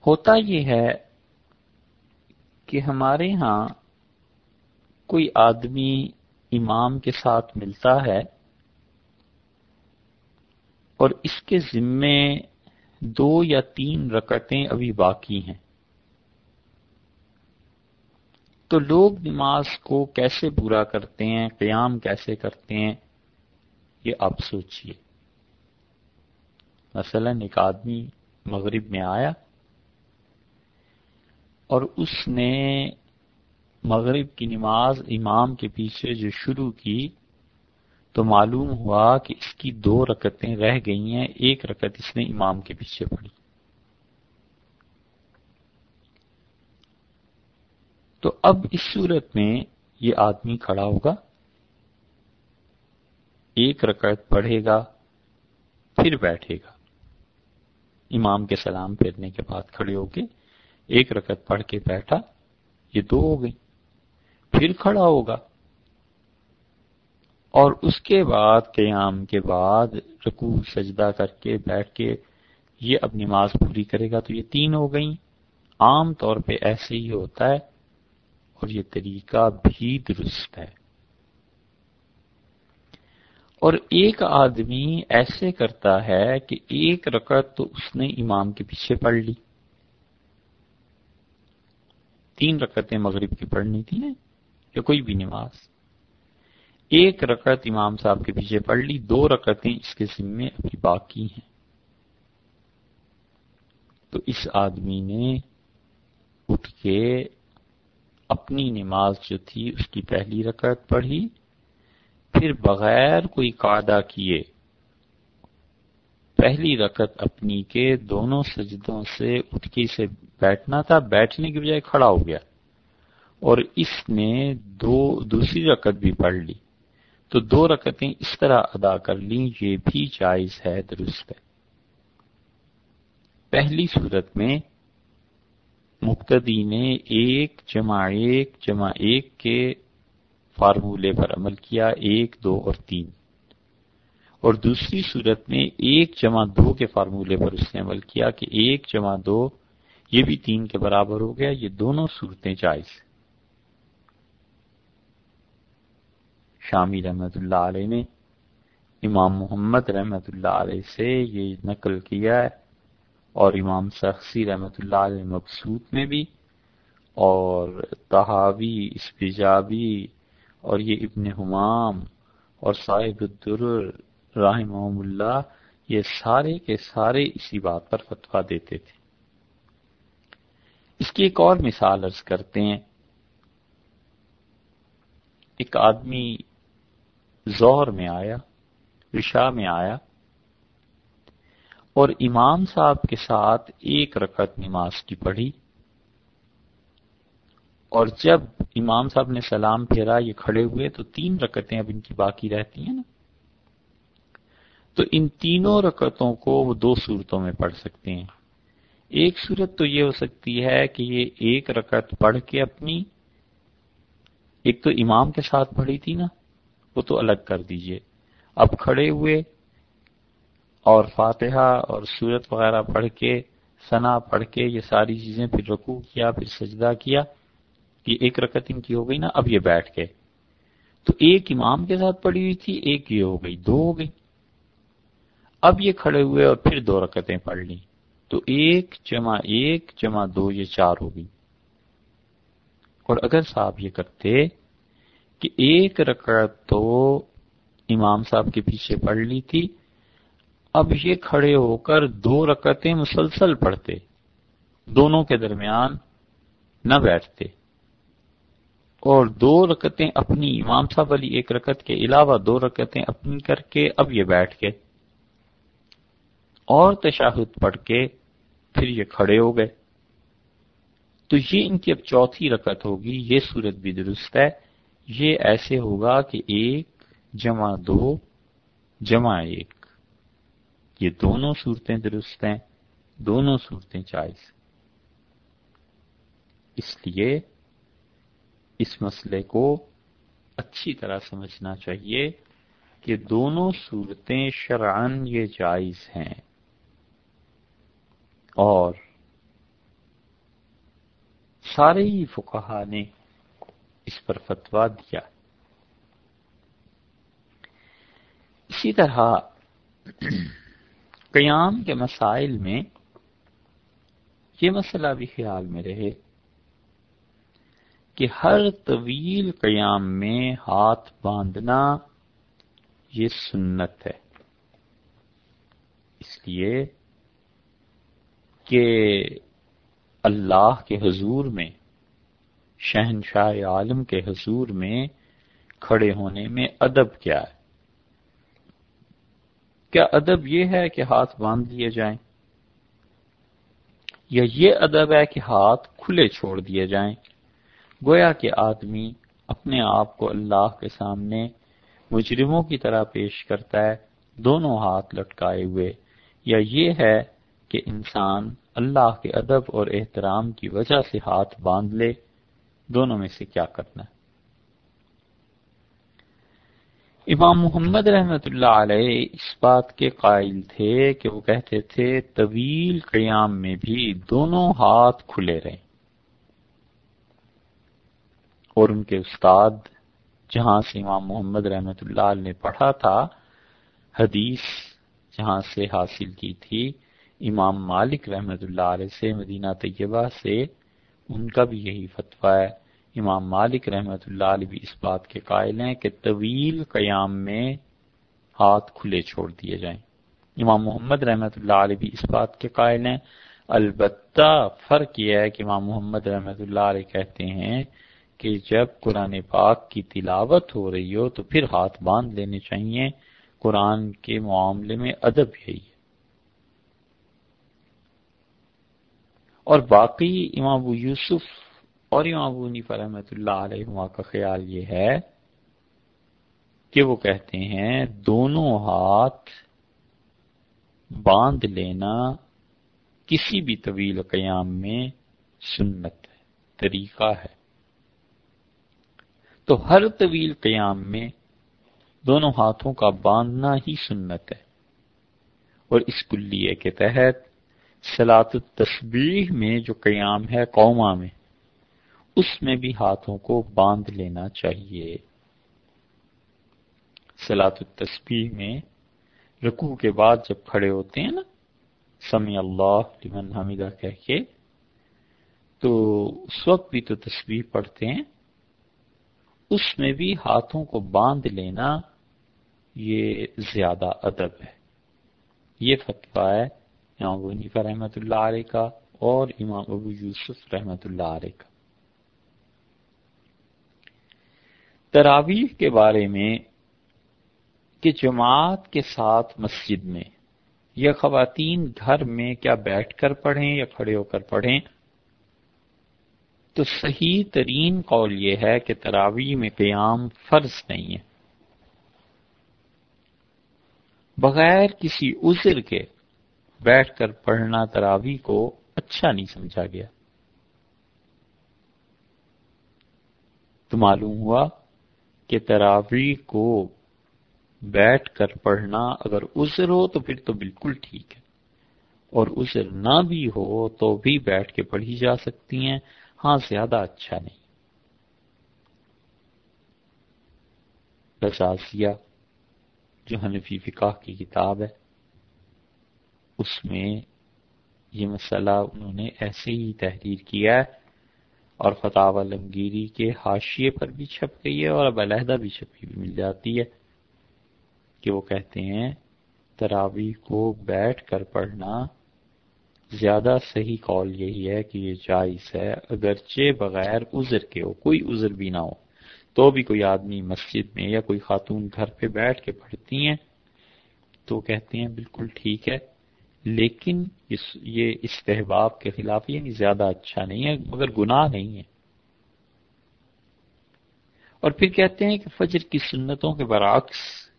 ہوتا یہ ہے کہ ہمارے ہاں کوئی آدمی امام کے ساتھ ملتا ہے اور اس کے ذمے دو یا تین رکعتیں ابھی باقی ہیں۔ تو لوگ نماز کو کیسے پورا کرتے ہیں، قیام کیسے کرتے ہیں، یہ آپ سوچئے۔ مثلا ایک آدمی مغرب میں آیا اور اس نے مغرب کی نماز امام کے پیچھے جو شروع کی تو معلوم ہوا کہ اس کی دو رکتیں رہ گئی ہیں، ایک رکت اس نے امام کے پیچھے پڑھی۔ تو اب اس صورت میں یہ آدمی کھڑا ہوگا۔ ایک رکعت پڑھے گا، پھر بیٹھے گا۔ امام کے سلام پھیرنے کے بعد کھڑے ہو کے ایک رکعت پڑھ کے بیٹھا، یہ دو ہو گئی۔ پھر کھڑا ہوگا۔ اور اس کے بعد قیام کے بعد رکوع، سجدہ کر کے بیٹھ کے یہ اب نماز پوری کرے گا تو یہ تین ہو گئیں۔ عام طور پہ ایسے ہی ہوتا ہے اور یہ طریقہ بھی درست ہے۔ اور ایک آدمی ایسے کرتا ہے کہ ایک رکعت تو اس نے امام کے پیچھے پڑھ لی۔ تین رکعتیں مغرب کی پڑھنی تھی نا یا کوئی بھی نماز۔ ایک رکعت امام صاحب کے پیچھے پڑھ لی، دو رکعتیں اس کے ذمے ابھی باقی ہیں۔ تو اس آدمی نے اٹھ کے اپنی نماز جو تھی، اس کی پہلی رکعت پڑھی، پھر بغیر کوئی قاعدہ کیے، پہلی رکت اپنی کے دونوں سجدوں سے اٹھ کے سے بیٹھنا تھا، بیٹھنے کی بجائے کھڑا ہو گیا۔ اور اس نے دو، دوسری رکت بھی پڑھ لی۔ تو دو رکتیں اس طرح ادا کر لیں، یہ بھی جائز ہے، درست ہے۔ پہلی صورت میں مقتدی نے ایک جمع ایک جمع ایک کے فارمولے پر عمل کیا، ایک، دو اور تین۔ اور دوسری صورت میں ایک جمع دو کے فارمولے پر اس نے عمل کیا کہ ایک جمع دو، یہ بھی تین کے برابر ہو گیا، یہ دونوں صورتیں جائز شامی رحمت اللہ علیہ نے امام محمد رحمت اللہ علیہ سے یہ نقل کیا ہے اور امام سخصی رحمت اللہ علیہ مبسوط میں بھی اور تحاوی اسفجابی اور یہ ابن حمام اور صاحب الدر رحم اللہ یہ سارے کے سارے اسی بات پر فتوا دیتے تھے۔ اس کی ایک اور مثال ارض کرتے ہیں۔ ایک آدمی زور میں آیا رشا میں آیا اور امام صاحب کے ساتھ ایک رکعت نماز کی پڑھی۔ اور جب امام صاحب نے سلام پھیرا، یہ کھڑے ہوئے تو تین رکتیں اب ان کی باقی رہتی ہیں نا۔ تو ان تینوں رکتوں کو وہ دو صورتوں میں پڑھ سکتے ہیں۔ ایک صورت تو یہ ہو سکتی ہے کہ یہ ایک رکت پڑھ کے اپنی، ایک تو امام کے ساتھ پڑھی تھی نا۔ وہ تو الگ کر دیجیے۔ اب کھڑے ہوئے اور فاتحہ اور سورت وغیرہ پڑھ کے سنا پڑھ کے یہ ساری چیزیں پھر رکوع کیا، پھر سجدہ کیا، یہ ایک رکعت ان کی ہو گئی نا، اب یہ بیٹھ گئے۔ تو ایک امام کے ساتھ پڑی ہوئی تھی، ایک یہ ہو گئی، دو ہو گئی۔ اب یہ کھڑے ہوئے اور پھر دو رکعتیں پڑھ لی تو ایک جمع ایک جمع دو، یہ چار ہو گئی۔ اور اگر صاحب یہ کرتے کہ ایک رکعت تو امام صاحب کے پیچھے پڑھ لی تھی۔ اب یہ کھڑے ہو کر دو رکعتیں مسلسل پڑھتے، دونوں کے درمیان نہ بیٹھتے۔ اور دو رکتیں اپنی امام صاحب علی ایک رکت کے علاوہ دو رکتیں اپنی کر کے اب یہ بیٹھ کے اور تشاہد پڑھ کے پھر یہ کھڑے ہو گئے۔ تو یہ ان کی اب چوتھی رکت ہوگی، یہ صورت بھی درست ہے۔ یہ ایسے ہوگا کہ ایک جمع دو، جمع ایک۔ یہ دونوں صورتیں درست ہیں، دونوں صورتیں چائز اس لیے اس مسئلے کو اچھی طرح سمجھنا چاہیے کہ دونوں صورتیں شرعن یہ جائز ہیں۔ اور سارے ہی فقہا نے اس پر فتوا دیا۔ اسی طرح [clears throat] قیام کے مسائل میں یہ مسئلہ بھی خیال میں رہے کہ ہر طویل قیام میں ہاتھ باندھنا یہ سنت ہے۔ اس لیے کہ اللہ کے حضور میں شہنشاہ عالم کے حضور میں کھڑے ہونے میں ادب کیا ہے؟ کیا ادب یہ ہے کہ ہاتھ باندھ دیے جائیں؟ یا یہ ادب ہے کہ ہاتھ کھلے چھوڑ دیے جائیں؟ گویا کہ آدمی اپنے آپ کو اللہ کے سامنے مجرموں کی طرح پیش کرتا ہے، دونوں ہاتھ لٹکائے ہوئے۔ یا یہ ہے کہ انسان اللہ کے ادب اور احترام کی وجہ سے ہاتھ باندھ لے۔ دونوں میں سے کیا کرنا ہے؟ امام محمد رحمت اللہ علیہ اس بات کے قائل تھے کہ وہ کہتے تھے، طویل قیام میں بھی دونوں ہاتھ کھلے رہیں۔ اور ان کے استاد، جہاں سے امام محمد رحمت اللہ نے پڑھا تھا، حدیث جہاں سے حاصل کی تھی، امام مالک رحمت اللہ علیہ سے، مدینہ طیبہ سے ان کا بھی یہی فتویٰ ہے۔ امام مالک رحمت اللہ علیہ بھی اس بات کے قائل ہیں کہ طویل قیام میں ہاتھ کھلے چھوڑ دیے جائیں۔ امام محمد رحمت اللہ علیہ بھی اس بات کے قائل ہیں۔ البتہ فرق یہ ہے کہ امام محمد رحمت اللہ علیہ کہتے ہیں کہ جب قرآن پاک کی تلاوت ہو رہی ہو تو پھر ہاتھ باندھ لینے چاہیے۔ قرآن کے معاملے میں ادب یہی ہے۔ اور باقی امام ابو یوسف اور امام ابو نیف رحمۃ اللہ علیہ کا خیال یہ ہے کہ وہ کہتے ہیں دونوں ہاتھ باندھ لینا کسی بھی طویل قیام میں سنت ہے، طریقہ ہے۔ تو ہر طویل قیام میں دونوں ہاتھوں کا باندھنا ہی سنت ہے۔ اور اس کلیے کے تحت سلاط التسبیح میں جو قیام ہے قوما میں، اس میں بھی ہاتھوں کو باندھ لینا چاہیے۔ سلاط التسبیح میں رکوع کے بعد جب کھڑے ہوتے ہیں نا، سمی اللہ لمن حمیدہ کہہ کے، تو اس وقت بھی تو تصویر پڑھتے ہیں۔ اس میں بھی ہاتھوں کو باندھ لینا یہ زیادہ ادب ہے۔ یہ فتویٰ ہے امام ابو نیفا رحمۃ اللہ علیہ کا اور امام ابو یوسف رحمۃ اللہ علیہ کا تراویح کے بارے میں کہ جماعت کے ساتھ مسجد میں یا خواتین گھر میں کیا بیٹھ کر پڑھیں یا کھڑے ہو کر پڑھیں، تو صحیح ترین قول یہ ہے کہ تراویح میں قیام فرض نہیں ہے۔ بغیر کسی عذر کے بیٹھ کر پڑھنا تراوی کو اچھا نہیں سمجھا گیا۔ تو معلوم ہوا کہ تراوی کو بیٹھ کر پڑھنا اگر عذر ہو تو پھر تو بالکل ٹھیک ہے۔ اور عذر نہ بھی ہو تو بھی بیٹھ کے پڑھی جا سکتی ہیں۔ ہاں زیادہ اچھا نہیں۔ رساسیہ جو حنفی فقہ کی کتاب ہے۔ اس میں یہ مسئلہ انہوں نے ایسے ہی تحریر کیا ہے اور فتح علمگیری کے حاشیے پر بھی چھپ گئی ہے اور اب علیحدہ بھی چھپی بھی مل جاتی ہے کہ وہ کہتے ہیں تراوی کو بیٹھ کر پڑھنا زیادہ صحیح قول یہی ہے کہ یہ جائز ہے، اگرچہ بغیر عذر کے ہو، کوئی عذر بھی نہ ہو۔ تو بھی کوئی آدمی مسجد میں یا کوئی خاتون گھر پہ بیٹھ کے پڑھتی ہیں تو کہتے ہیں، بالکل ٹھیک ہے۔ لیکن یہ استحباب کے خلاف یعنی زیادہ اچھا نہیں ہے، مگر گناہ نہیں ہے۔ اور پھر کہتے ہیں کہ فجر کی سنتوں کے برعکس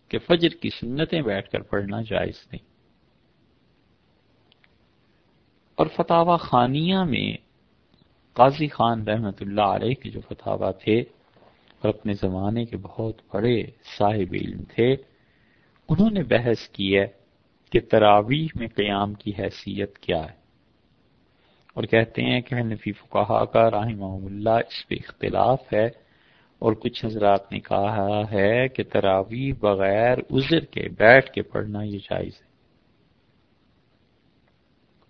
کہ فجر کی سنتیں بیٹھ کر پڑھنا جائز نہیں۔ اور فتح خانیہ میں قاضی خان رحمت اللہ علیہ کے جو فتح تھے اور اپنے زمانے کے بہت بڑے صاحب علم تھے، انہوں نے بحث کی ہے کہ تراویح میں قیام کی حیثیت کیا ہے۔ اور کہتے ہیں کہ نفی فقہ کا رحمہ اللہ اس پہ اختلاف ہے۔ اور کچھ حضرات نے کہا ہے کہ تراویح بغیر عذر کے بیٹھ کے پڑھنا یہ جائز ہے۔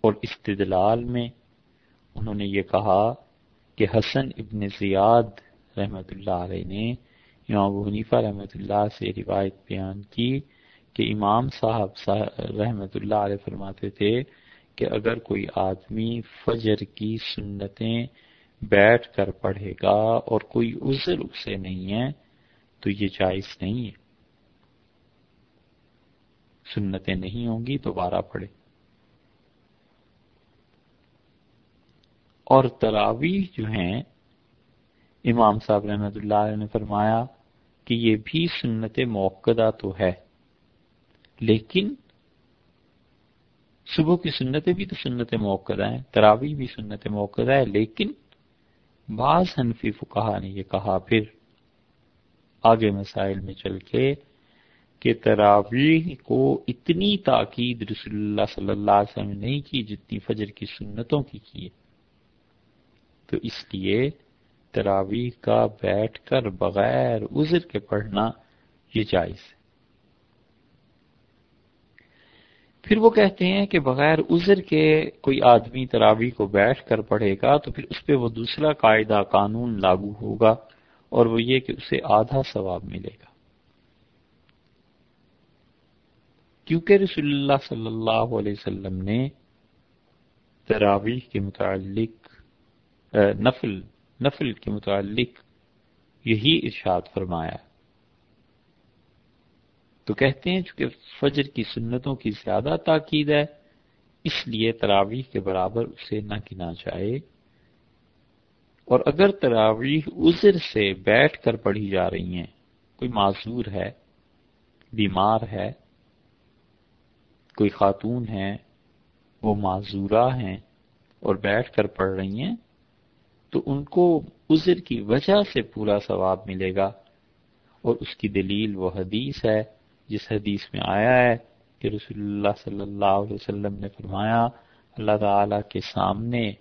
اور استدلال میں انہوں نے یہ کہا کہ حسن ابن زیاد رحمت اللہ علیہ نے امام حنیفہ رحمت اللہ سے روایت بیان کی کہ امام صاحب رحمت اللہ علیہ فرماتے تھے کہ اگر کوئی آدمی فجر کی سنتیں بیٹھ کر پڑھے گا اور کوئی عذر اسے نہیں ہے، تو یہ جائز نہیں ہے۔ سنتیں نہیں ہوں گی، دوبارہ پڑھے۔ اور تراویح جو ہیں، امام صاحب رحمت اللہ علیہ نے فرمایا کہ یہ بھی سنت موقع تو ہے۔ لیکن صبح کی سنتیں بھی تو سنت موقع ہیں، تراویح بھی سنت موقع ہے لیکن بعض حنفی فقہ نے یہ کہا، پھر آگے مسائل میں چل کے کہ تراویح کو اتنی تاکید رسول اللہ صلی اللہ علیہ وسلم نے نہیں کی جتنی فجر کی سنتوں کی کی تو اس لیے تراویح کا بیٹھ کر بغیر عذر کے پڑھنا یہ جائز ہے۔ پھر وہ کہتے ہیں کہ بغیر عذر کے کوئی آدمی تراوی کو بیٹھ کر پڑھے گا تو پھر اس پہ وہ دوسرا قاعدہ قانون لاگو ہوگا اور وہ یہ کہ اسے آدھا ثواب ملے گا۔ کیونکہ رسول اللہ صلی اللہ علیہ وسلم نے تراویح کے متعلق نفل نفل کے متعلق یہی ارشاد فرمایا۔ تو کہتے ہیں چونکہ فجر کی سنتوں کی زیادہ تاکید ہے، اس لیے تراویح کے برابر اسے نہ گنا جائے۔ اور اگر تراویح عذر سے بیٹھ کر پڑھی جا رہی ہیں، کوئی معذور ہے، بیمار ہے، کوئی خاتون ہے، وہ معذورہ ہیں اور بیٹھ کر پڑھ رہی ہیں، تو ان کو عذر کی وجہ سے پورا ثواب ملے گا۔ اور اس کی دلیل وہ حدیث ہے جس حدیث میں آیا ہے کہ رسول اللہ صلی اللہ علیہ وسلم نے فرمایا، اللہ تعالی کے سامنے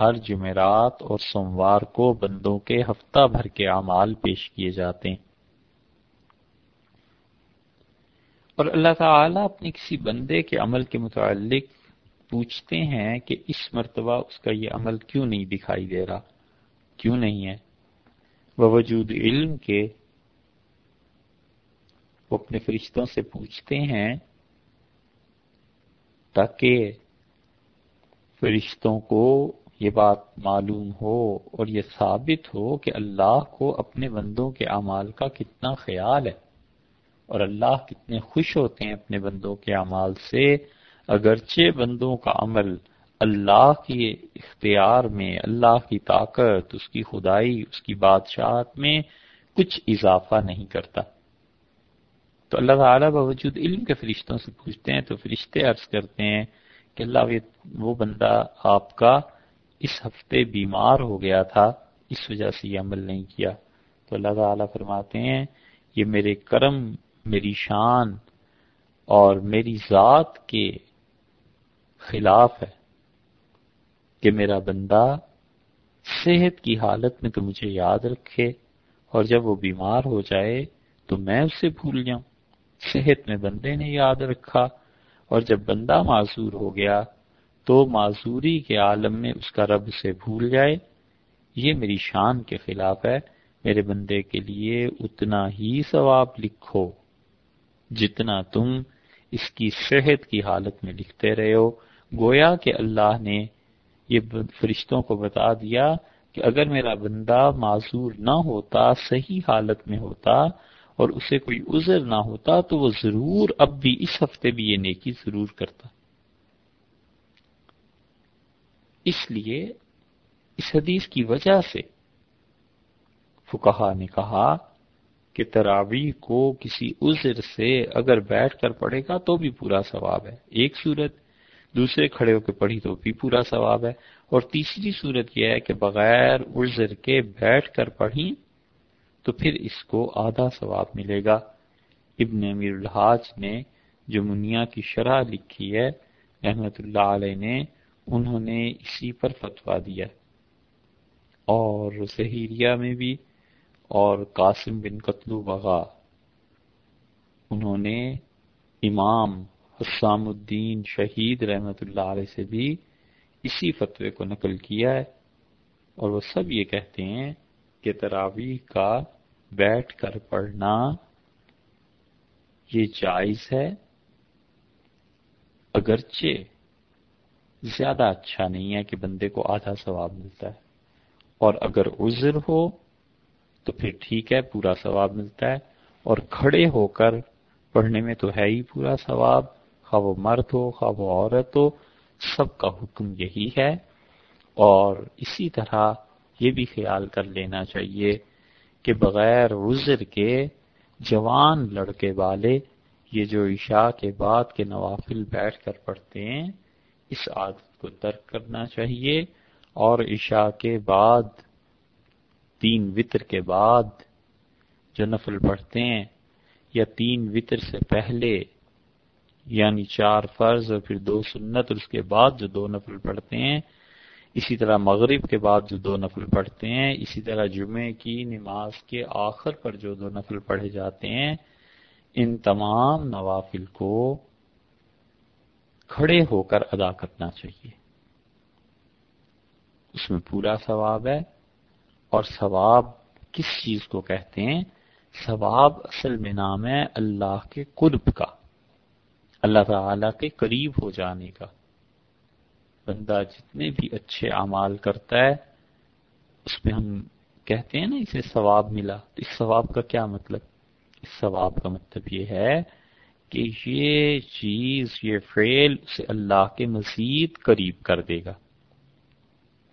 ہر جمعرات اور سوموار کو بندوں کے ہفتہ بھر کے اعمال پیش کیے جاتے ہیں۔ اور اللہ تعالیٰ اپنے کسی بندے کے عمل کے متعلق پوچھتے ہیں کہ اس مرتبہ اس کا یہ عمل کیوں نہیں دکھائی دے رہا؟ کیوں نہیں ہے؟ وجود علم کے وہ اپنے فرشتوں سے پوچھتے ہیں تاکہ فرشتوں کو یہ بات معلوم ہو اور یہ ثابت ہو کہ اللہ کو اپنے بندوں کے اعمال کا کتنا خیال ہے اور اللہ کتنے خوش ہوتے ہیں اپنے بندوں کے اعمال سے۔ اگرچہ بندوں کا عمل اللہ کی اختیار میں، اللہ کی طاقت، اس کی خدائی، اس کی بادشاہت میں کچھ اضافہ نہیں کرتا۔ تو اللہ تعالیٰ باوجود علم کے فرشتوں سے پوچھتے ہیں تو فرشتے عرض کرتے ہیں کہ اللہ وہ بندہ آپ کا اس ہفتے بیمار ہو گیا تھا، اس وجہ سے یہ عمل نہیں کیا۔ تو اللہ تعالیٰ فرماتے ہیں، یہ میرے کرم، میری شان اور میری ذات کے خلاف ہے کہ میرا بندہ صحت کی حالت میں تو مجھے یاد رکھے اور جب وہ بیمار ہو جائے تو میں اسے بھول جاؤں۔ صحت میں بندے نے یاد رکھا اور جب بندہ معذور ہو گیا تو معذوری کے عالم میں اس کا رب سے بھول جائے۔ یہ میری شان کے خلاف ہے۔ میرے بندے کے لیے اتنا ہی ثواب لکھو جتنا تم اس کی صحت کی حالت میں لکھتے رہے ہو۔ گویا کہ اللہ نے یہ فرشتوں کو بتا دیا کہ اگر میرا بندہ معذور نہ ہوتا، صحیح حالت میں ہوتا اور اسے کوئی عذر نہ ہوتا تو وہ ضرور اب بھی اس ہفتے بھی یہ نیکی ضرور کرتا۔ اس لیے اس حدیث کی وجہ سے فکہ نے کہا کہ تراوی کو کسی عذر سے اگر بیٹھ کر پڑھے گا تو بھی پورا ثواب ہے۔ ایک صورت دوسرے کھڑے ہو کے پڑھی تو بھی پورا ثواب ہے۔ اور تیسری صورت یہ ہے کہ بغیر عذر کے بیٹھ کر پڑھی تو پھر اس کو آدھا ثواب ملے گا۔ ابن امیر الحاج نے جو منیا کی شرح لکھی ہے، رحمت اللہ علیہ نے، انہوں نے اسی پر فتوا دیا۔ اور سہیریا میں بھی، اور قاسم بن قتلو بغا انہوں نے امام حسام الدین شہید رحمت اللہ علیہ سے بھی اسی فتوے کو نقل کیا ہے۔ اور وہ سب یہ کہتے ہیں کہ تراویح کا بیٹھ کر پڑھنا یہ جائز ہے؟ اگرچہ زیادہ اچھا نہیں ہے کہ بندے کو آدھا ثواب ملتا ہے، اور اگر عذر ہو تو پھر ٹھیک ہے، پورا ثواب ملتا ہے، اور کھڑے ہو کر پڑھنے میں تو ہے ہی پورا ثواب، خواہ وہ مرد ہو، خواہ وہ عورت ہو، سب کا حکم یہی ہے، اور اسی طرح یہ بھی خیال کر لینا چاہیے کہ بغیر عذر کے جوان لڑکے والے یہ جو عشاء کے بعد کے نوافل بیٹھ کر پڑھتے ہیں، اس عادت کو ترک کرنا چاہیے اور عشاء کے بعد، تین وطر کے بعد جو نفل پڑھتے ہیں، یا تین وطر سے پہلے یعنی چار فرض اور پھر دو سنت، اور اس کے بعد جو دو نفل پڑھتے ہیں اسی طرح مغرب کے بعد جو دو نفل پڑھتے ہیں، اسی طرح جمعے کی نماز کے آخر پر جو دو نفل پڑھے جاتے ہیں، ان تمام نوافل کو کھڑے ہو کر ادا کرنا چاہیے۔ اس میں پورا ثواب ہے اور ثواب کس چیز کو کہتے ہیں؟ ثواب اصل میں نام ہے اللہ کے قرب کا، اللہ تعالی کے قریب ہو جانے کا۔ بندہ جتنے بھی اچھے اعمال کرتا ہے، اس میں ہم کہتے ہیں نا اسے ثواب ملا۔ تو اس ثواب کا کیا مطلب؟ اس ثواب کا مطلب یہ ہے کہ یہ چیز، یہ فعل اسے اللہ کے مزید قریب کر دے گا۔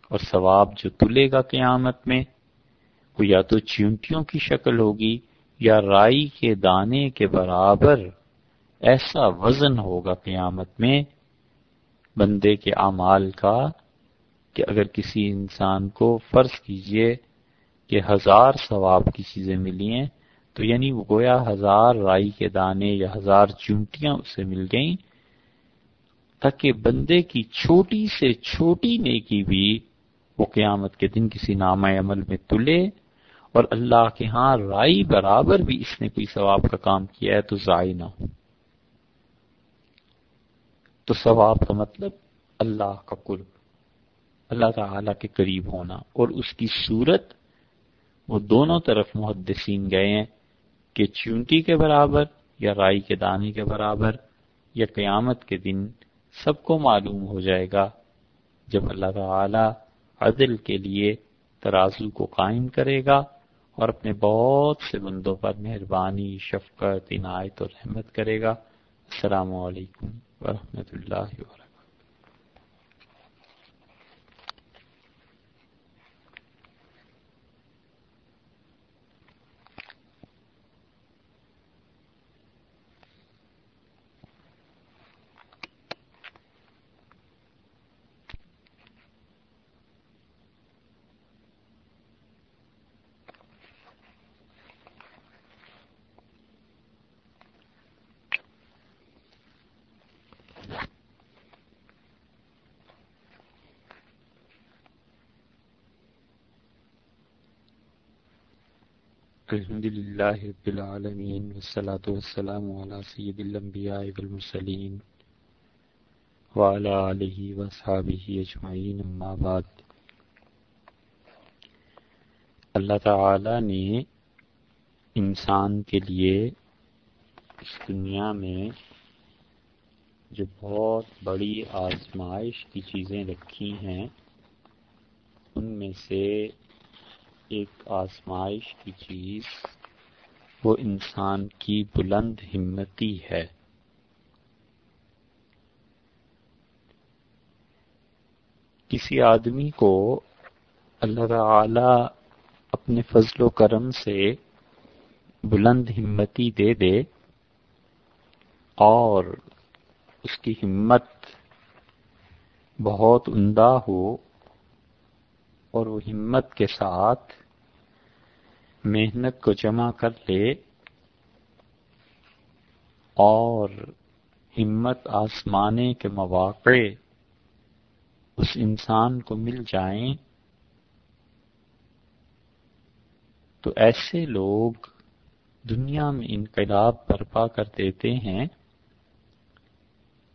اور ثواب جو تلے گا قیامت میں، وہ یا تو چونٹیوں کی شکل ہوگی یا رائی کے دانے کے برابر ایسا وزن ہوگا قیامت میں بندے کے اعمال کا کہ اگر کسی انسان کو فرض کیجیے کہ ہزار ثواب کی چیزیں ملی ہیں، تو یعنی وہ گویا ہزار رائی کے دانے یا ہزار چونٹیاں اسے مل گئیں، تاکہ بندے کی چھوٹی سے چھوٹی نیکی بھی وہ قیامت کے دن کسی نام عمل میں تلے اور اللہ کے ہاں رائی برابر بھی اس نے کوئی ثواب کا کام کیا ہے تو ضائع نہ ہو۔ تو ثواب کا مطلب اللہ کا قرب، اللہ تعالی کے قریب ہونا اور اس کی صورت وہ دونوں طرف محدثین گئے ہیں کہ چونٹی کے برابر یا رائی کے دانے کے برابر یا قیامت کے دن سب کو معلوم ہو جائے گا جب اللہ تعالی عدل کے لیے ترازو کو قائم کرے گا اور اپنے بہت سے بندوں پر مہربانی، شفقت، عنایت اور رحمت کرے گا۔ السلام علیکم۔ ورحمۃ اللہ وبرکاتہ الحمد للہ رب العالمین والصلاة والسلام على سید الانبیاء والمرسلین وعلى آلہ وصحابہ اجمعین اما بعد. اللہ تعالی نے انسان کے لیے اس دنیا میں جو بہت بڑی آزمائش کی چیزیں رکھی ہیں، ان میں سے ایک آزمائش کی چیز، وہ انسان کی بلند ہمتی ہے۔ کسی آدمی کو اللہ تعالی اپنے فضل و کرم سے بلند ہمتی دے دے اور اس کی ہمت بہت عمدہ ہو اور وہ ہمت کے ساتھ محنت کو جمع کر لے اور ہمت آسمانے کے مواقع اس انسان کو مل جائیں، تو ایسے لوگ دنیا میں انقلاب برپا کر دیتے ہیں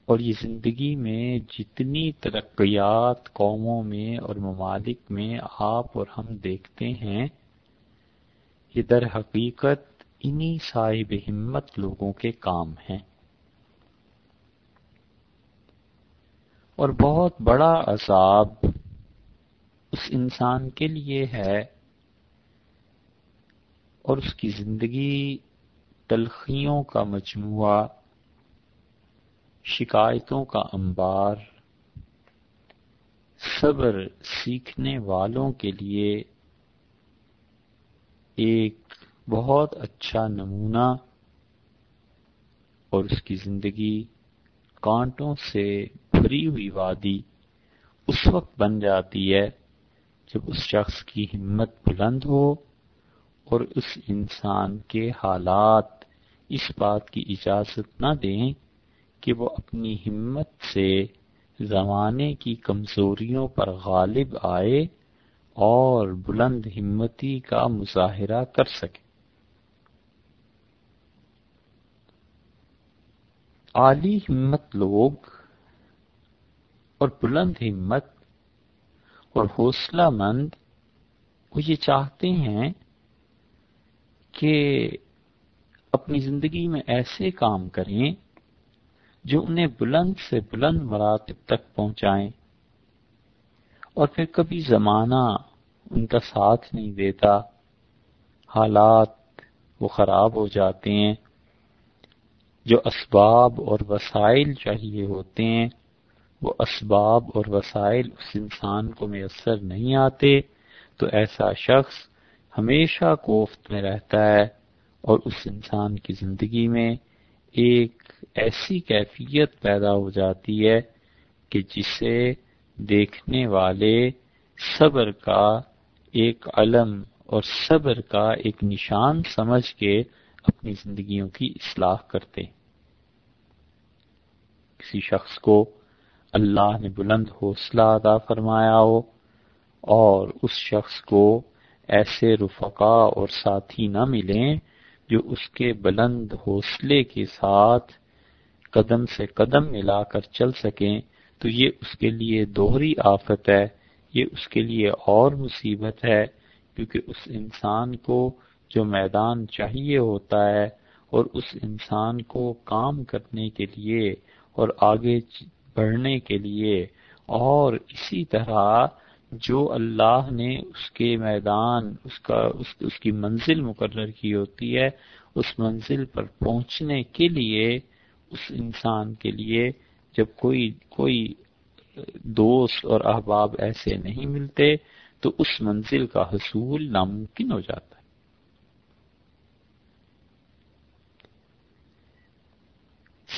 اور یہ زندگی میں جتنی ترقیات قوموں میں اور ممالک میں آپ اور ہم دیکھتے ہیں، یہ در حقیقت انہی صاحب ہمت لوگوں کے کام ہیں۔ اور بہت بڑا عذاب اس انسان کے لیے ہے اور اس کی زندگی تلخیوں کا مجموعہ شکایتوں کا انبار، صبر سیکھنے والوں کے لیے ایک بہت اچھا نمونہ اور اس کی زندگی کانٹوں سے بھری ہوئی وادی اس وقت بن جاتی ہے جب اس شخص کی ہمت بلند ہو اور اس انسان کے حالات اس بات کی اجازت نہ دیں کہ وہ اپنی ہمت سے زمانے کی کمزوریوں پر غالب آئے اور بلند ہمتی کا مظاہرہ کر سکے۔ عالی ہمت لوگ اور بلند ہمت اور حوصلہ مند وہ یہ چاہتے ہیں کہ اپنی زندگی میں ایسے کام کریں جو انہیں بلند سے بلند مراتب تک پہنچائیں۔ اور پھر کبھی زمانہ ان کا ساتھ نہیں دیتا۔ حالات وہ خراب ہو جاتے ہیں۔ جو اسباب اور وسائل چاہیے ہوتے ہیں، وہ اسباب اور وسائل اس انسان کو میسر نہیں آتے۔ تو ایسا شخص ہمیشہ کوفت میں رہتا ہے اور اس انسان کی زندگی میں ایک ایسی کیفیت پیدا ہو جاتی ہے کہ جسے دیکھنے والے صبر کا ایک علم اور صبر کا ایک نشان سمجھ کے اپنی زندگیوں کی اصلاح کرتے کسی شخص کو اللہ نے بلند حوصلہ ادا فرمایا ہو اور اس شخص کو ایسے رفقا اور ساتھی نہ ملیں جو اس کے بلند حوصلے کے ساتھ قدم سے قدم ملا کر چل سکیں تو یہ اس کے لیے دوہری آفت ہے یہ اس کے لیے اور مصیبت ہے کیونکہ اس انسان کو جو میدان چاہیے ہوتا ہے اور اس انسان کو کام کرنے کے لیے اور آگے بڑھنے کے لیے اور اسی طرح جو اللہ نے اس کے میدان اس کا اس, اس کی منزل مقرر کی ہوتی ہے اس منزل پر پہنچنے کے لیے اس انسان کے لیے جب کوئی کوئی دوست اور احباب ایسے نہیں ملتے، تو اس منزل کا حصول ناممکن ہو جاتا ہے۔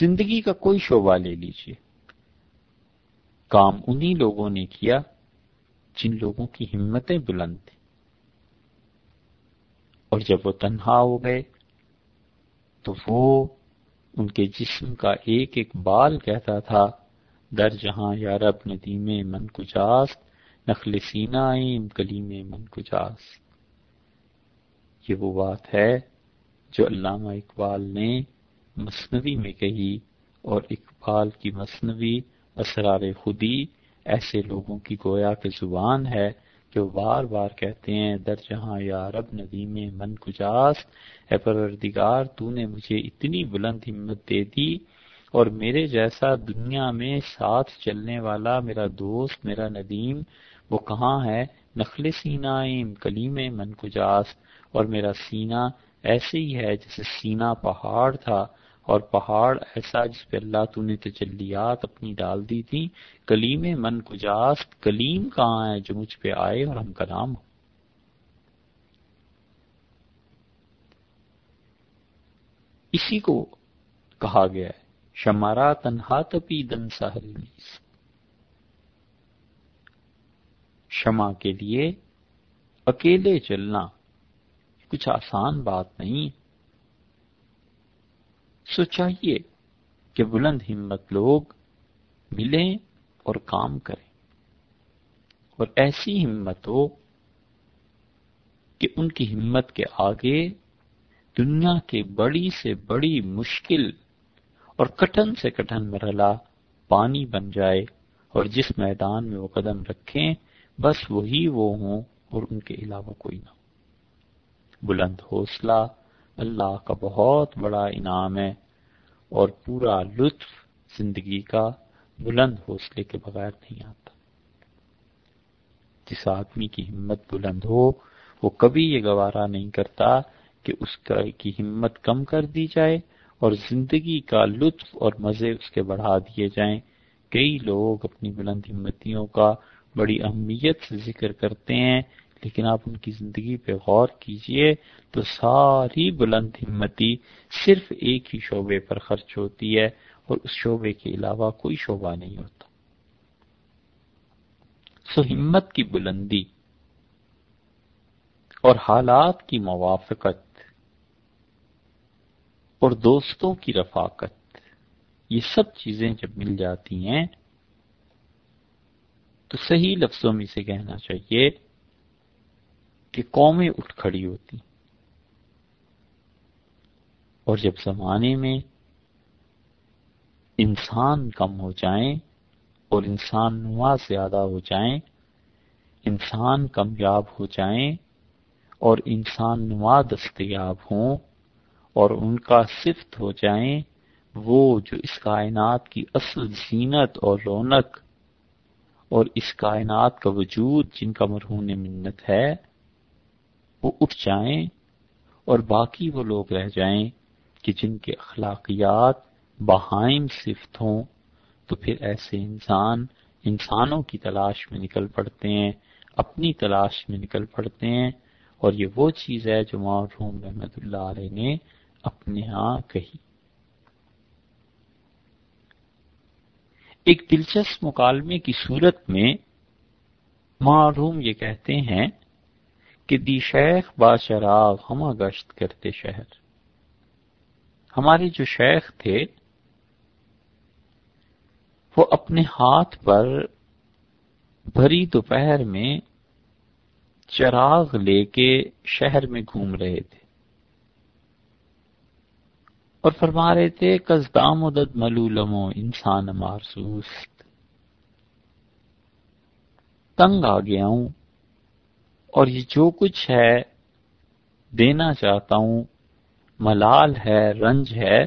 زندگی کا کوئی شعبہ لے لیجیے۔ کام انہی لوگوں نے کیا جن لوگوں کی ہمتیں بلند تھیں۔ اور جب وہ تنہا ہو گئے، تو وہ ان کے جسم کا ایک ایک بال کہتا تھا، در جہاں یارب ندیم من کجاست نخل سینا کلیم من کجاست یہ وہ بات ہے جو علامہ اقبال نے مصنوی میں کہی اور اقبال کی مصنوی اسرار خودی ایسے لوگوں کی گویا کے زبان ہے کہ وہ بار بار کہتے ہیں، در جہاں یا رب ندیم من کجاس اے پروردگار، تو نے مجھے اتنی بلند ہمت دے دی اور میرے جیسا دنیا میں ساتھ چلنے والا میرا دوست، میرا ندیم، وہ کہاں ہے؟ نخل سینا کلیم من کجاس اور میرا سینہ ایسے ہی ہے جیسے سینہ پہاڑ تھا۔ اور پہاڑ ایسا جس پہ اللہ تو نے تجلیات اپنی ڈال دی تھی۔ کلیم من کجاست، کلیم کہاں ہے جو مجھ پہ آئے اور ہم کلام ہو اسی کو کہا گیا ہے، شمارا تنہا تپی دن سہل شما کے لیے اکیلے چلنا کچھ آسان بات نہیں۔ سو چاہیے کہ بلند ہمت لوگ ملیں اور کام کریں۔ اور ایسی ہمت ہو کہ ان کی ہمت کے آگے دنیا کے بڑی سے بڑی مشکل اور کٹن سے کٹن مرحلہ پانی بن جائے اور جس میدان میں وہ قدم رکھیں، بس وہی وہ ہوں اور ان کے علاوہ کوئی نہ ہو۔ بلند حوصلہ اللہ کا بہت بڑا انعام ہے اور پورا لطف زندگی کا بلند حوصلے کے بغیر نہیں آتا۔ جس آدمی کی ہمت بلند ہو، وہ کبھی یہ گوارا نہیں کرتا کہ اس کا کی ہمت کم کر دی جائے اور زندگی کا لطف اور مزے اس کے بڑھا دیے جائیں۔ کئی لوگ اپنی بلند ہمتیوں کا بڑی اہمیت سے ذکر کرتے ہیں لیکن آپ ان کی زندگی پہ غور کیجیے تو ساری بلند ہمتی صرف ایک ہی شعبے پر خرچ ہوتی ہے اور اس شعبے کے علاوہ کوئی شعبہ نہیں ہوتا۔ سو ہمت کی بلندی اور حالات کی موافقت اور دوستوں کی رفاقت، یہ سب چیزیں جب مل جاتی ہیں تو صحیح لفظوں میں سے کہنا چاہیے کہ قومیں اٹھ کھڑی ہوتی۔ اور جب زمانے میں انسان کم ہو جائیں اور انسان نما زیادہ ہو جائیں، انسان کمیاب ہو جائیں اور انسان نما دستیاب ہوں اور ان کا صفت ہو جائیں، وہ جو اس کائنات کی اصل زینت اور رونق اور اس کائنات کا وجود جن کا مرہون منت ہے وہ اٹھ جائیں اور باقی وہ لوگ رہ جائیں کہ جن کے اخلاقیات بہائم صفت ہوں، تو پھر ایسے انسان انسانوں کی تلاش میں نکل پڑتے ہیں، اپنی تلاش میں نکل پڑتے ہیں، اور یہ وہ چیز ہے جو معروم رحمت اللہ علیہ نے اپنے ہاں کہی۔ ایک دلچسپ مکالمے کی صورت میں معروم یہ کہتے ہیں کہ دی شیخ با شراغ ہما گشت کرتے شہر۔ ہمارے جو شیخ تھے، وہ اپنے ہاتھ پر بھری دوپہر میں چراغ لے کے شہر میں گھوم رہے تھے۔ اور فرما رہے تھے کزدام ادد ملولمو انسان مارسوس تنگ آ گیا ہوں اور یہ جو کچھ ہے دینا چاہتا ہوں، ملال ہے، رنج ہے،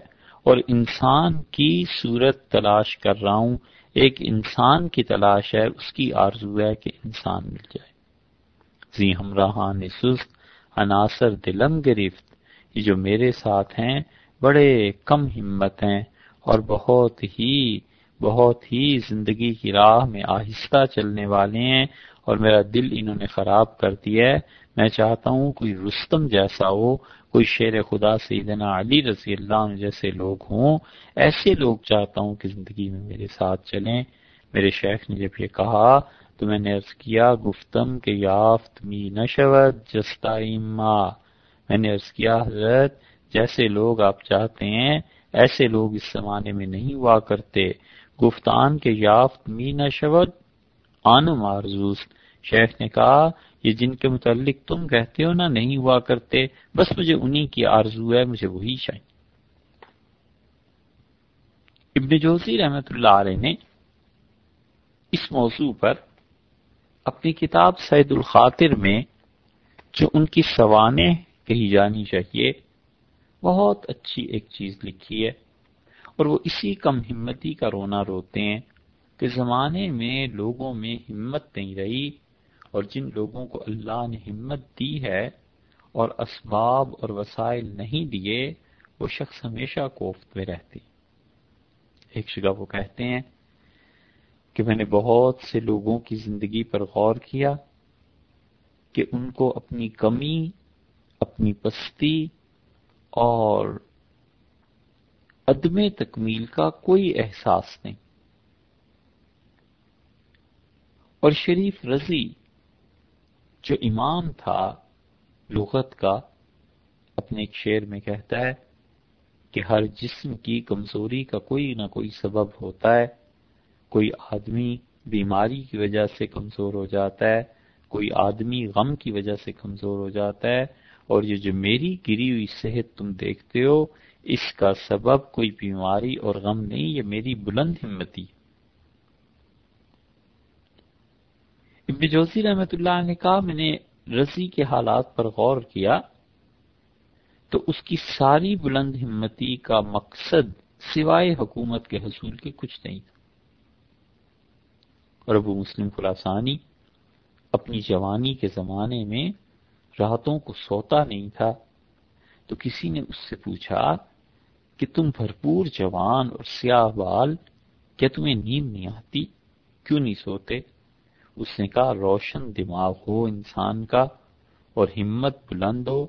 اور انسان کی صورت تلاش کر رہا ہوں، ایک انسان کی تلاش ہے، اس کی آرزو ہے کہ انسان مل جائے۔ زی ہمراہان سست، عناصر دلم گرفت، یہ جو میرے ساتھ ہیں، بڑے کم ہمت ہیں، اور بہت ہی بہت ہی زندگی کی راہ میں آہستہ چلنے والے ہیں اور میرا دل انہوں نے خراب کر دیا ہے۔ میں چاہتا ہوں کوئی رستم جیسا ہو، کوئی شیر خدا سیدنا علی رضی اللہ عنہ جیسے لوگ ہوں۔ ایسے لوگ چاہتا ہوں کہ زندگی میں میرے ساتھ چلیں۔ میرے شیخ نے جب یہ کہا تو میں نے عرض کیا، گفتم کے یافت می نشوت جستا میں نے عرض کیا، حضرت، جیسے لوگ آپ چاہتے ہیں، ایسے لوگ اس زمانے میں نہیں ہوا کرتے۔ گفتان کے یافت می نشوت آن مارزوس شیخ نے کہا، یہ جن کے متعلق تم کہتے ہو نا نہیں ہوا کرتے، بس مجھے انہی کی آرزو ہے، مجھے وہی چاہیے۔ ابن جوزی رحمت اللہ علیہ نے اس موضوع پر اپنی کتاب سید الخاطر میں جو ان کی سوانح کہی جانی چاہیے، بہت اچھی ایک چیز لکھی ہے اور وہ اسی کم ہمتی کا رونا روتے ہیں۔ کہ زمانے میں لوگوں میں ہمت نہیں رہی اور جن لوگوں کو اللہ نے ہمت دی ہے اور اسباب اور وسائل نہیں دیے، وہ شخص ہمیشہ کوفت میں رہتے ایک جگہ وہ کہتے ہیں کہ میں نے بہت سے لوگوں کی زندگی پر غور کیا کہ ان کو اپنی کمی، اپنی پستی اور عدم تکمیل کا کوئی احساس نہیں۔ اور شریف رضی جو امام تھا لغت کا اپنے ایک شعر میں کہتا ہے کہ ہر جسم کی کمزوری کا کوئی نہ کوئی سبب ہوتا ہے۔ کوئی آدمی بیماری کی وجہ سے کمزور ہو جاتا ہے، کوئی آدمی غم کی وجہ سے کمزور ہو جاتا ہے۔ اور یہ جو میری گری ہوئی صحت تم دیکھتے ہو، اس کا سبب کوئی بیماری اور غم نہیں، یہ میری بلند ہمتی ابن جوزی رحمت اللہ نے کہا، میں نے رضی کے حالات پر غور کیا تو اس کی ساری بلند ہمتی کا مقصد سوائے حکومت کے حصول کے کچھ نہیں تھا۔ اور ابو مسلم خلاسانی اپنی جوانی کے زمانے میں راتوں کو سوتا نہیں تھا۔ تو کسی نے اس سے پوچھا کہ تم بھرپور جوان اور سیاہ بال، کیا تمہیں نیند نہیں آتی؟ کیوں نہیں سوتے؟ اس نے کہا، روشن دماغ ہو انسان کا اور ہمت بلند ہو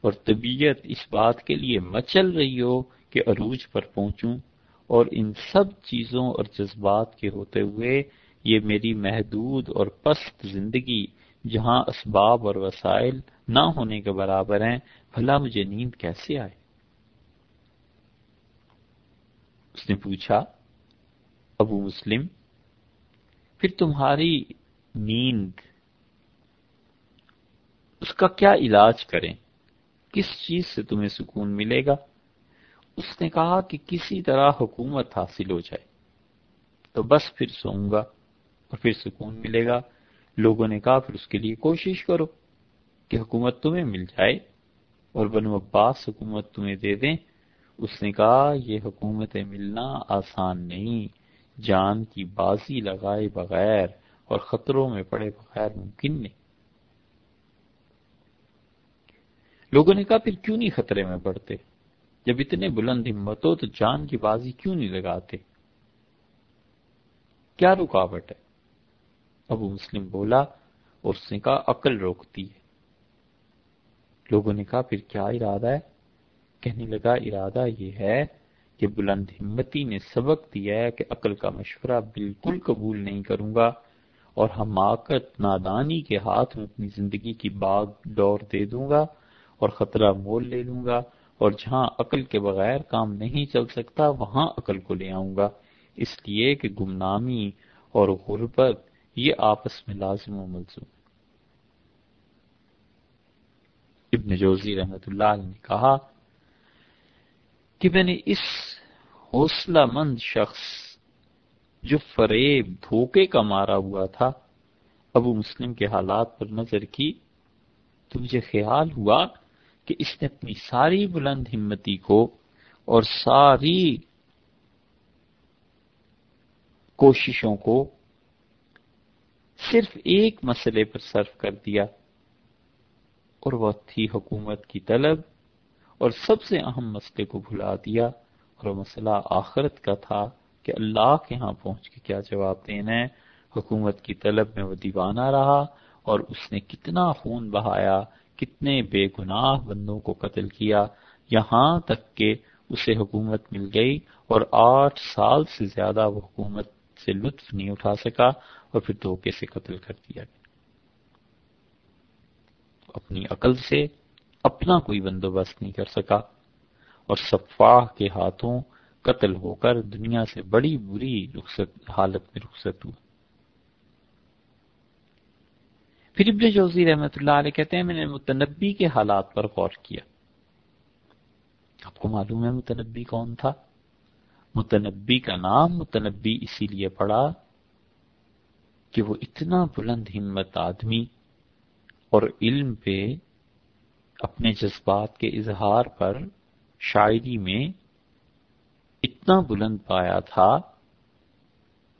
اور طبیعت اس بات کے لیے مچل رہی ہو کہ عروج پر پہنچوں اور ان سب چیزوں اور جذبات کے ہوتے ہوئے یہ میری محدود اور پست زندگی جہاں اسباب اور وسائل نہ ہونے کے برابر ہیں، بھلا مجھے نیند کیسے آئے؟ اس نے پوچھا، ابو مسلم، پھر تمہاری نیند۔ اس کا کیا علاج کریں؟ کس چیز سے تمہیں سکون ملے گا؟ اس نے کہا کہ کسی طرح حکومت حاصل ہو جائے۔ تو بس پھر سوؤں گا اور پھر سکون ملے گا۔ لوگوں نے کہا پھر اس کے لیے کوشش کرو کہ حکومت تمہیں مل جائے اور بنو عباس حکومت تمہیں دے دیں۔ اس نے کہا یہ حکومتیں ملنا آسان نہیں، جان کی بازی لگائے بغیر۔ اور خطروں میں پڑے بغیر ممکن نہیں۔ لوگوں نے کہا، پھر کیوں نہیں خطرے میں پڑتے جب اتنے بلند ہمت ہو تو جان کی بازی کیوں نہیں لگاتے؟ کیا رکاوٹ ہے؟ ابو مسلم بولا، اور اس نے کہا، عقل روکتی ہے۔ لوگوں نے کہا، پھر کیا ارادہ ہے؟ کہنے لگا، ارادہ یہ ہے کہ بلند ہمتی نے سبق دیا ہے کہ عقل کا مشورہ بالکل قبول نہیں کروں گا۔ اور حماقت نادانی کے ہاتھ میں اپنی زندگی کی باغ دور دے دوں گا اور خطرہ مول لے لوں گا اور جہاں عقل کے بغیر کام نہیں چل سکتا، وہاں عقل کو لے آؤں گا۔ اس لیے کہ گمنامی اور غربت یہ آپس میں لازم و ملزوم ابن جوزی رحمت اللہ نے کہا کہ میں نے اس حوصلہ مند شخص جو فریب دھوکے کا مارا ہوا تھا، ابو مسلم کے حالات پر نظر کی تو مجھے خیال ہوا کہ اس نے اپنی ساری بلند ہمتی کو اور ساری کوششوں کو صرف ایک مسئلے پر صرف کر دیا۔ اور وہ تھی حکومت کی طلب اور سب سے اہم مسئلے کو بھلا دیا اور وہ مسئلہ آخرت کا تھا۔ کہ اللہ کے ہاں پہنچ کے کیا جواب دینا ہے؟ حکومت کی طلب میں وہ دیوانہ رہا اور اس نے کتنا خون بہایا، کتنے بے گناہ بندوں کو قتل کیا۔ یہاں تک کہ اسے حکومت مل گئی اور آٹھ سال سے زیادہ وہ حکومت سے لطف نہیں اٹھا سکا اور پھر دھوکے سے قتل کر دیا گیا۔ اپنی عقل سے اپنا کوئی بندوبست نہیں کر سکا اور صفاح کے ہاتھوں قتل ہو کر دنیا سے بڑی بری رخصت، حالت میں رخصت ہوا پھر ابن جوزی رحمت اللہ علیہ کہتے ہیں، میں نے متنبی کے حالات پر غور کیا۔ آپ کو معلوم ہے متنبی کون تھا؟ متنبی کا نام متنبی اسی لیے پڑا کہ وہ اتنا بلند ہمت آدمی اور علم پہ اپنے جذبات کے اظہار پر شاعری میں اتنا بلند پایا تھا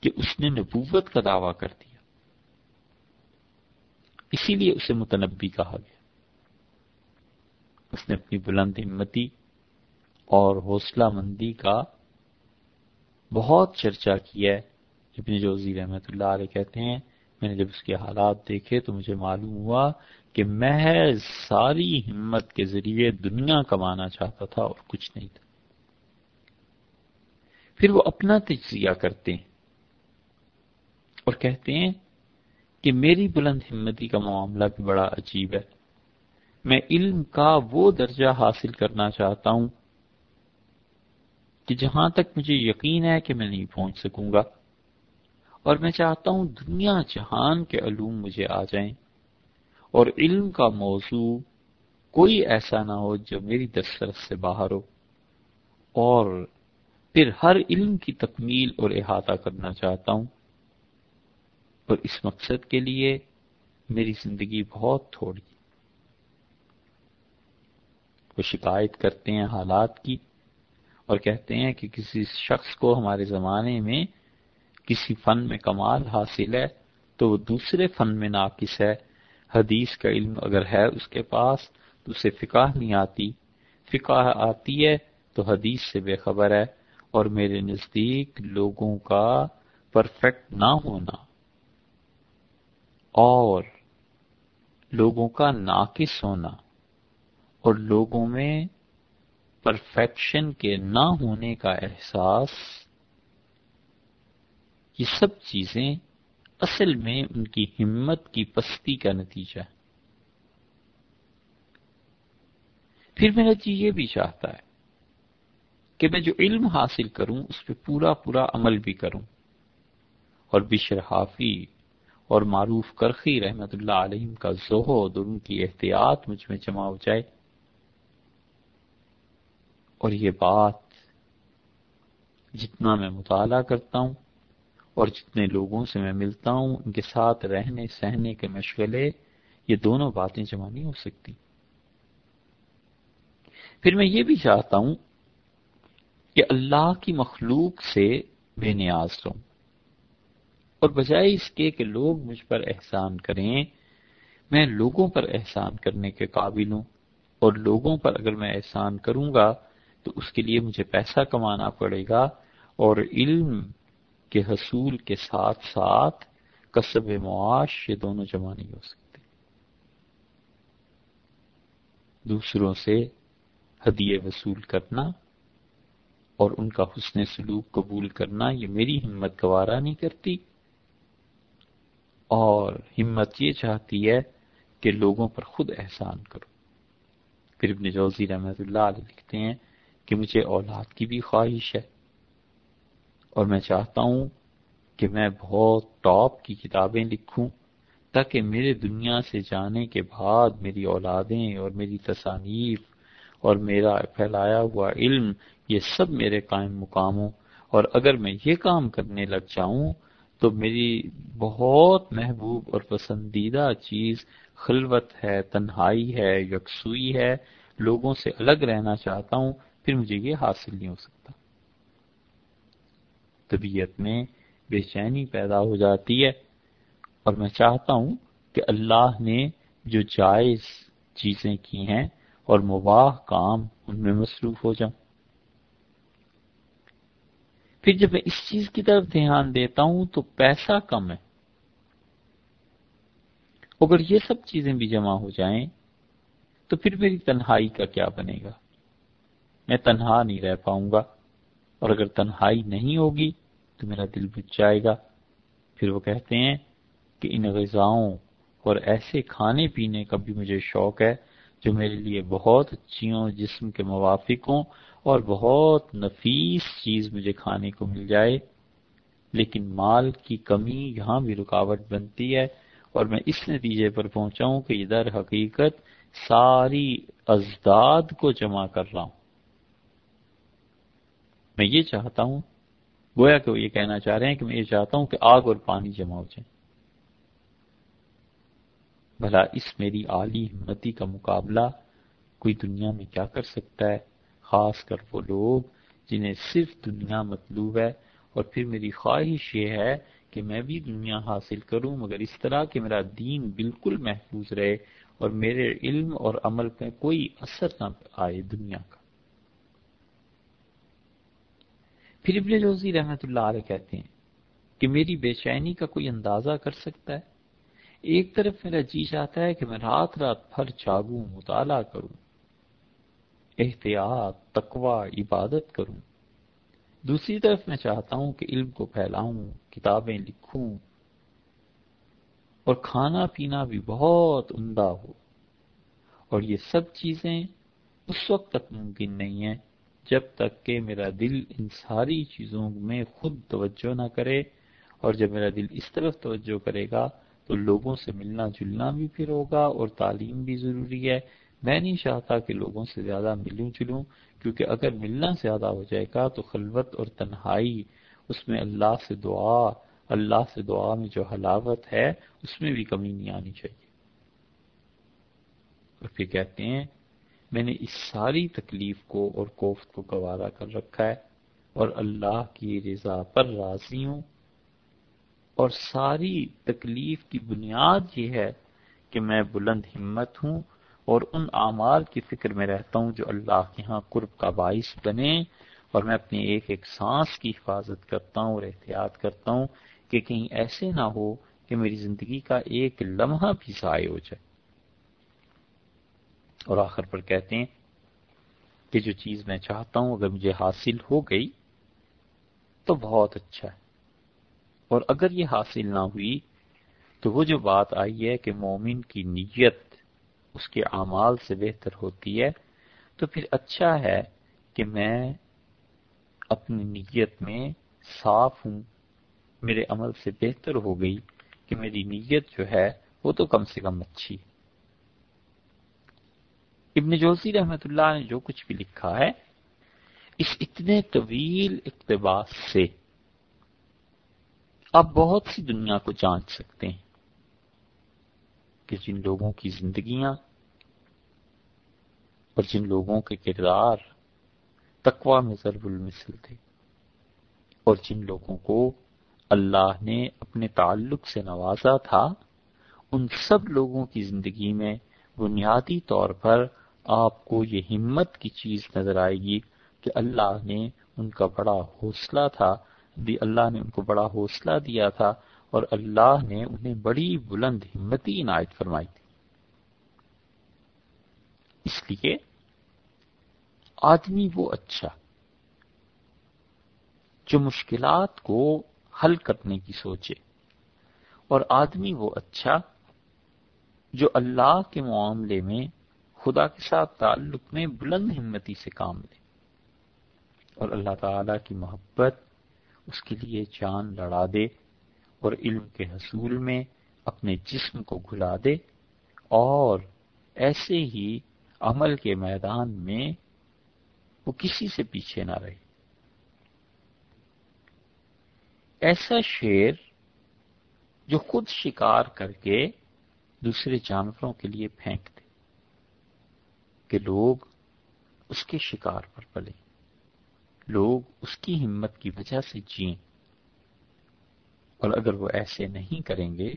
کہ اس نے نبوت کا دعویٰ کر دیا۔ اسی لیے اسے متنبی کہا گیا۔ اس نے اپنی بلند ہمتی اور حوصلہ مندی کا بہت چرچا کیا ہے۔ ابن جوزی رحمت اللہ علیہ کہتے ہیں، میں نے جب اس کے حالات دیکھے تو مجھے معلوم ہوا کہ محض ساری ہمت کے ذریعے دنیا کمانا چاہتا تھا اور کچھ نہیں تھا۔ پھر وہ اپنا تجزیہ کرتے ہیں اور کہتے ہیں کہ میری بلند ہمتی کا معاملہ بھی بڑا عجیب ہے۔ میں علم کا وہ درجہ حاصل کرنا چاہتا ہوں کہ جہاں تک مجھے یقین ہے کہ میں نہیں پہنچ سکوں گا اور میں چاہتا ہوں دنیا جہان کے علوم مجھے آ جائیں اور علم کا موضوع کوئی ایسا نہ ہو جو میری دسترس سے باہر ہو اور پھر ہر علم کی تکمیل اور احاطہ کرنا چاہتا ہوں۔ اور اس مقصد کے لیے میری زندگی بہت تھوڑی۔ وہ شکایت کرتے ہیں حالات کی اور کہتے ہیں کہ کسی شخص کو ہمارے زمانے میں کسی فن میں کمال حاصل ہے تو وہ دوسرے فن میں ناقص ہے۔ حدیث کا علم اگر ہے اس کے پاس تو اسے فقہ نہیں آتی۔ فقہ آتی ہے تو حدیث سے بے خبر ہے۔ اور میرے نزدیک لوگوں کا پرفیکٹ نہ ہونا اور لوگوں کا ناقص ہونا اور لوگوں میں پرفیکشن کے نہ ہونے کا احساس، یہ سب چیزیں اصل میں ان کی ہمت کی پستی کا نتیجہ ہے۔ پھر میرا جی یہ بھی چاہتا ہے کہ میں جو علم حاصل کروں، اس پہ پورا پورا عمل بھی کروں۔ اور بشر حافی اور معروف کرخی رحمت اللہ علیہ کا زہد اور ان کی احتیاط مجھ میں جمع ہو جائے۔ اور یہ بات جتنا میں مطالعہ کرتا ہوں اور جتنے لوگوں سے میں ملتا ہوں، ان کے ساتھ رہنے، سہنے کے مشغلے، یہ دونوں باتیں جمع نہیں ہو سکتی۔ پھر میں یہ بھی چاہتا ہوں کہ اللہ کی مخلوق سے بے نیاز رہوں اور بجائے اس کے کہ لوگ مجھ پر احسان کریں، میں لوگوں پر احسان کرنے کے قابل ہوں۔ اور لوگوں پر اگر میں احسان کروں گا، تو اس کے لیے مجھے پیسہ کمانا پڑے گا۔ اور علم کے حصول کے ساتھ ساتھ کسب معاش یہ دونوں جمع نہیں ہو سکتے۔ دوسروں سے ہدیے وصول کرنا اور ان کا حسن سلوک قبول کرنا یہ میری ہمت گوارا نہیں کرتی۔ اور ہمت یہ چاہتی ہے کہ لوگوں پر خود احسان کرو۔ پھر ابن جوزی رحمت اللہ علیہ لکھتے ہیں کہ مجھے اولاد کی بھی خواہش ہے۔ اور میں چاہتا ہوں کہ میں بہت ٹاپ کی کتابیں لکھوں تاکہ میرے دنیا سے جانے کے بعد میری اولادیں اور میری تصانیف اور میرا پھیلایا ہوا علم یہ سب میرے قائم مقام ہوں۔ اور اگر میں یہ کام کرنے لگ جاؤں تو میری بہت محبوب اور پسندیدہ چیز خلوت ہے، تنہائی ہے، یکسوئی ہے۔ لوگوں سے الگ رہنا چاہتا ہوں، پھر مجھے یہ حاصل نہیں ہو سکتا۔ طبیعت میں بے چینی پیدا ہو جاتی ہے۔ اور میں چاہتا ہوں کہ اللہ نے جو جائز چیزیں کی ہیں اور مباح کام ان میں مصروف ہو جاؤں۔ پھر جب میں اس چیز کی طرف دھیان دیتا ہوں تو پیسہ کم ہے۔ اگر یہ سب چیزیں بھی جمع ہو جائیں تو پھر میری تنہائی کا کیا بنے گا؟ میں تنہا نہیں رہ پاؤں گا۔ اور اگر تنہائی نہیں ہوگی تو میرا دل بچ جائے گا۔ پھر وہ کہتے ہیں کہ ان غذاؤں اور ایسے کھانے پینے کا بھی مجھے شوق ہے جو میرے لیے بہت اچھی ہوں جسم کے موافق ہوں اور بہت نفیس چیز مجھے کھانے کو مل جائے، لیکن مال کی کمی یہاں بھی رکاوٹ بنتی ہے اور میں اس نتیجے پر پہنچا ہوں کہ ادھر حقیقت ساری ازداد کو جمع کر رہا ہوں۔ میں یہ چاہتا ہوں، گویا کہ وہ یہ کہنا چاہ رہے ہیں کہ میں یہ چاہتا ہوں کہ آگ اور پانی جمع ہو جائیں بھلا اس میری عالی ہمتی کا مقابلہ کوئی دنیا میں کیا کر سکتا ہے؟ خاص کر وہ لوگ جنہیں صرف دنیا مطلوب ہے۔ اور پھر میری خواہش یہ ہے کہ میں بھی دنیا حاصل کروں، مگر اس طرح کہ میرا دین بالکل محفوظ رہے اور میرے علم اور عمل پہ کوئی اثر نہ آئے دنیا کا۔ پھر ابن جوزی رحمت اللہ علیہ کہتے ہیں کہ میری بے چینی کا کوئی اندازہ کر سکتا ہے؟ ایک طرف میرا جی چاہتا ہے کہ میں رات رات بھر جاگوں، مطالعہ کروں، احتیاط، تقوی، عبادت کروں۔ دوسری طرف میں چاہتا ہوں کہ علم کو پھیلاؤں، کتابیں لکھوں اور کھانا پینا بھی بہت عمدہ ہو۔ اور یہ سب چیزیں اس وقت تک ممکن نہیں ہیں جب تک کہ میرا دل ان ساری چیزوں میں خود توجہ نہ کرے اور جب میرا دل اس طرف توجہ کرے گا تو لوگوں سے ملنا جلنا بھی پھر ہوگا اور تعلیم بھی ضروری ہے۔ میں نہیں چاہتا کہ لوگوں سے زیادہ ملوں جلوں، کیونکہ اگر ملنا زیادہ ہو جائے گا تو خلوت اور تنہائی، اس میں اللہ سے دعا، اللہ سے دعا میں جو حلاوت ہے، اس میں بھی کمی نہیں آنی چاہیے۔ اور پھر کہتے ہیں، میں نے اس ساری تکلیف کو اور کوفت کو گوارا کر رکھا ہے اور اللہ کی رضا پر راضی ہوں۔ اور ساری تکلیف کی بنیاد یہ ہے کہ میں بلند ہمت ہوں اور ان اعمال کی فکر میں رہتا ہوں جو اللہ کے ہاں قرب کا باعث بنے اور میں اپنی ایک ایک سانس کی حفاظت کرتا ہوں اور احتیاط کرتا ہوں کہ کہیں ایسے نہ ہو کہ میری زندگی کا ایک لمحہ بھی ضائع ہو جائے۔ اور آخر پر کہتے ہیں کہ جو چیز میں چاہتا ہوں اگر مجھے حاصل ہو گئی تو بہت اچھا ہے۔ اور اگر یہ حاصل نہ ہوئی تو وہ جو بات آئی ہے کہ مومن کی نیت اس کے اعمال سے بہتر ہوتی ہے، تو پھر اچھا ہے کہ میں اپنی نیت میں صاف ہوں، میرے عمل سے بہتر ہو گئی کہ میری نیت جو ہے وہ تو کم سے کم اچھی ابن جوزی رحمت اللہ نے جو کچھ بھی لکھا ہے، اس اتنے طویل اقتباس سے آپ بہت سی دنیا کو جانچ سکتے ہیں کہ جن لوگوں کی زندگیاں اور جن لوگوں کے کردار تقوا میں ضرب المثل تھے اور جن لوگوں کو اللہ نے اپنے تعلق سے نوازا تھا، ان سب لوگوں کی زندگی میں بنیادی طور پر آپ کو یہ ہمت کی چیز نظر آئے گی کہ اللہ نے ان کا بڑا حوصلہ تھا اللہ نے ان کو بڑا حوصلہ دیا تھا اور اللہ نے انہیں بڑی بلند ہمتی عنایت فرمائی تھی۔ اس لیے آدمی وہ اچھا جو مشکلات کو حل کرنے کی سوچے اور آدمی وہ اچھا جو اللہ کے معاملے میں خدا کے ساتھ تعلق میں بلند ہمتی سے کام لے اور اللہ تعالی کی محبت اس کے لیے جان لڑا دے اور علم کے حصول میں اپنے جسم کو گھلا دے اور ایسے ہی عمل کے میدان میں وہ کسی سے پیچھے نہ رہے۔ ایسا شیر جو خود شکار کر کے دوسرے جانوروں کے لیے پھینک دے کہ لوگ اس کے شکار پر پلے لوگ اس کی ہمت کی وجہ سے جئیں اور اگر وہ ایسے نہیں کریں گے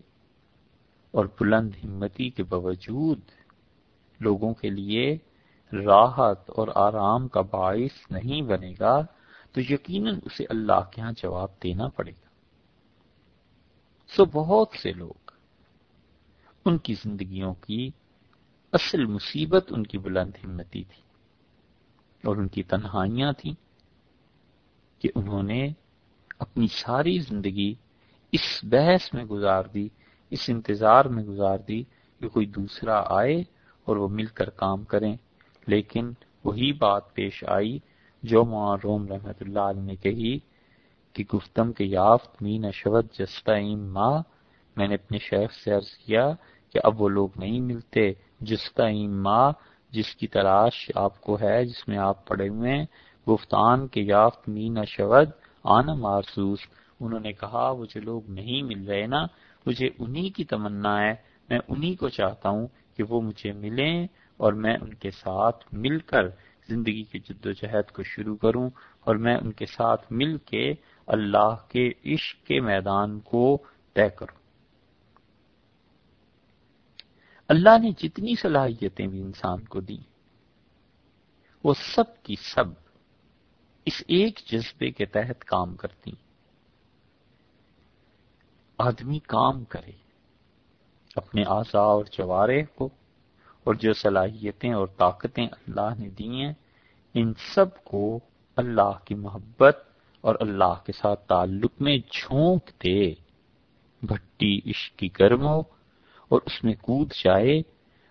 اور بلند ہمتی کے باوجود لوگوں کے لیے راحت اور آرام کا باعث نہیں بنے گا، تو یقیناً اسے اللہ کے ہاں جواب دینا پڑے گا۔ سو بہت سے لوگ ان کی زندگیوں کی اصل مصیبت ان کی بلند ہمتی تھی اور ان کی تنہائیاں تھیں۔ کہ انہوں نے اپنی ساری زندگی اس بحث میں گزار دی، اس انتظار میں گزار دی کہ کوئی دوسرا آئے اور وہ مل کر کام کریں۔ لیکن وہی بات پیش آئی جو روم رحمت اللہ علیہ نے کہی کہ گفتم کے یافت می نشوت جستا ماں۔ میں نے اپنے شیخ سے عرض کیا کہ اب وہ لوگ نہیں ملتے۔ جس کا ماں، جس کی تلاش آپ کو ہے، جس میں آپ پڑے ہوئے ہیں گفتان کے یافت مینا شود آنا مارسوس۔ انہوں نے کہا وہ جو لوگ نہیں مل رہے نا، مجھے انہی کی تمنا ہے۔ میں انہی کو چاہتا ہوں کہ وہ مجھے ملیں اور میں ان کے ساتھ مل کر زندگی کی جد و جہد کو شروع کروں اور میں ان کے ساتھ مل کے اللہ کے عشق کے میدان کو طے کروں۔ اللہ نے جتنی صلاحیتیں بھی انسان کو دی وہ سب کی سب اس ایک جذبے کے تحت کام کرتی آدمی کام کرے، اپنے آزا اور جوارے کو اور جو صلاحیتیں اور طاقتیں اللہ نے دی ہیں، ان سب کو اللہ کی محبت اور اللہ کے ساتھ تعلق میں جھونک دے۔ بھٹی عشق کی گرم ہو اور اس میں کود جائے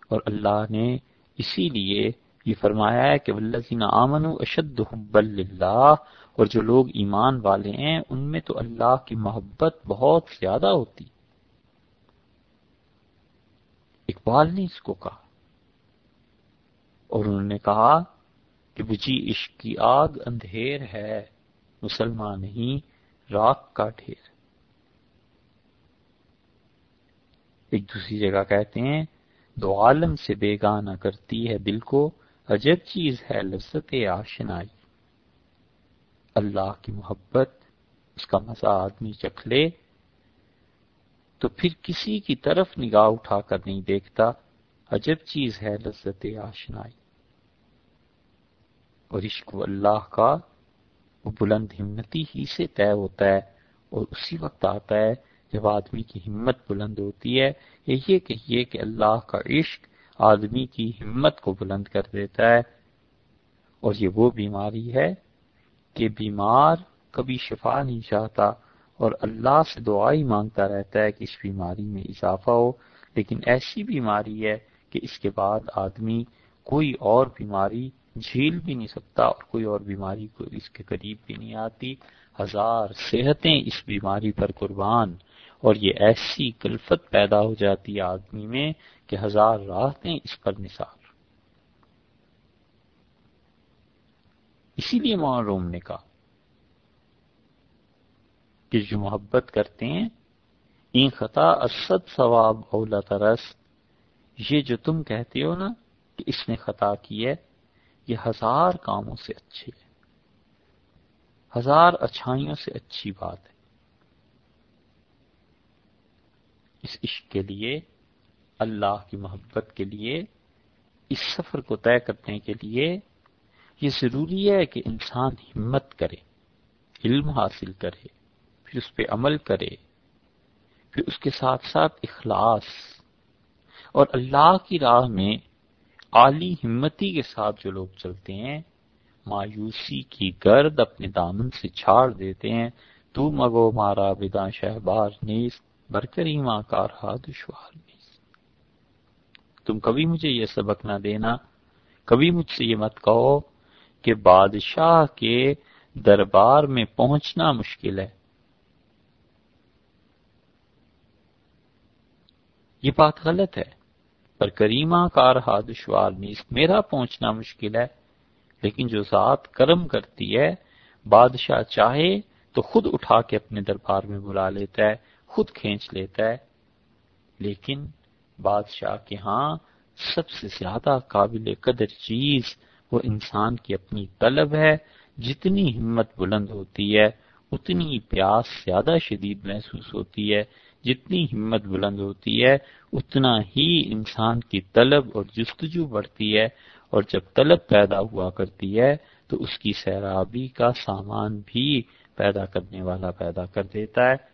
اور اللہ نے اسی لیے یہ فرمایا ہے کہ ولزین آمن اشد حب اللہ اور جو لوگ ایمان والے ہیں، ان میں تو اللہ کی محبت بہت زیادہ ہوتی۔ اقبال نے اس کو کہا، اور انہوں نے کہا کہ بجی عشق کی آگ اندھیر ہے، مسلمان نہیں، راک کا ڈھیر۔ ایک دوسری جگہ کہتے ہیں، دو عالم سے بیگانہ کرتی ہے دل کو عجب چیز ہے لذت آشنائی، اللہ کی محبت، اس کا مزہ آدمی چکھ لے، تو پھر کسی کی طرف نگاہ اٹھا کر نہیں دیکھتا عجب چیز ہے لذت آشنائی۔ اور عشق اللہ کا وہ بلند ہمتی ہی سے طے ہوتا ہے، اور اسی وقت آتا ہے جب آدمی کی ہمت بلند ہوتی ہے، یہ کہیے کہ اللہ کا عشق آدمی کی ہمت کو بلند کر دیتا ہے۔ اور یہ وہ بیماری ہے کہ بیمار کبھی شفا نہیں چاہتا اور اللہ سے دعائی مانگتا رہتا ہے کہ اس بیماری میں اضافہ ہو۔ لیکن ایسی بیماری ہے کہ اس کے بعد آدمی کوئی اور بیماری جھیل بھی نہیں سکتا اور کوئی اور بیماری کو اس کے قریب بھی نہیں آتی۔ ہزار صحتیں اس بیماری پر قربان اور یہ ایسی کلفت پیدا ہو جاتی آدمی میں کہ ہزار راحتیں اس پر نثار۔ اسی لیے معروم نے کہا کہ جو محبت کرتے ہیں، این خطا اسد ثواب اولا ترس، یہ جو تم کہتے ہو نا کہ اس نے خطا کی ہے، یہ ہزار کاموں سے اچھے ہے ہزار اچھائیوں سے اچھی بات ہے۔ اس عشق کے لیے، اللہ کی محبت کے لیے، اس سفر کو طے کرنے کے لیے، یہ ضروری ہے کہ انسان ہمت کرے، علم حاصل کرے، پھر اس پہ عمل کرے، پھر اس کے ساتھ ساتھ اخلاص، اور اللہ کی راہ میں عالی ہمتی کے ساتھ جو لوگ چلتے ہیں، مایوسی کی گرد اپنے دامن سے چھاڑ دیتے ہیں، تو مگو مارا بدا شہبار نیست برکری ماں کا رہا دشوار تم کبھی مجھے یہ سبق نہ دینا، کبھی مجھ سے یہ مت کہو کہ بادشاہ کے دربار میں پہنچنا مشکل ہے۔ یہ بات غلط ہے۔ پر کریمہ کا دشوار نیز میرا پہنچنا مشکل ہے، لیکن جو ذات کرم کرتی ہے، بادشاہ چاہے تو خود اٹھا کے اپنے دربار میں بلا لیتا ہے۔ خود کھینچ لیتا ہے۔ لیکن بادشاہ کے ہاں سب سے زیادہ قابل قدر چیز وہ انسان کی اپنی طلب ہے۔ جتنی ہمت بلند ہوتی ہے، اتنی پیاس زیادہ شدید محسوس ہوتی ہے۔ جتنی ہمت بلند ہوتی ہے، اتنا ہی انسان کی طلب اور جستجو بڑھتی ہے۔ اور جب طلب پیدا ہوا کرتی ہے، تو اس کی سیرابی کا سامان بھی پیدا کرنے والا پیدا کر دیتا ہے۔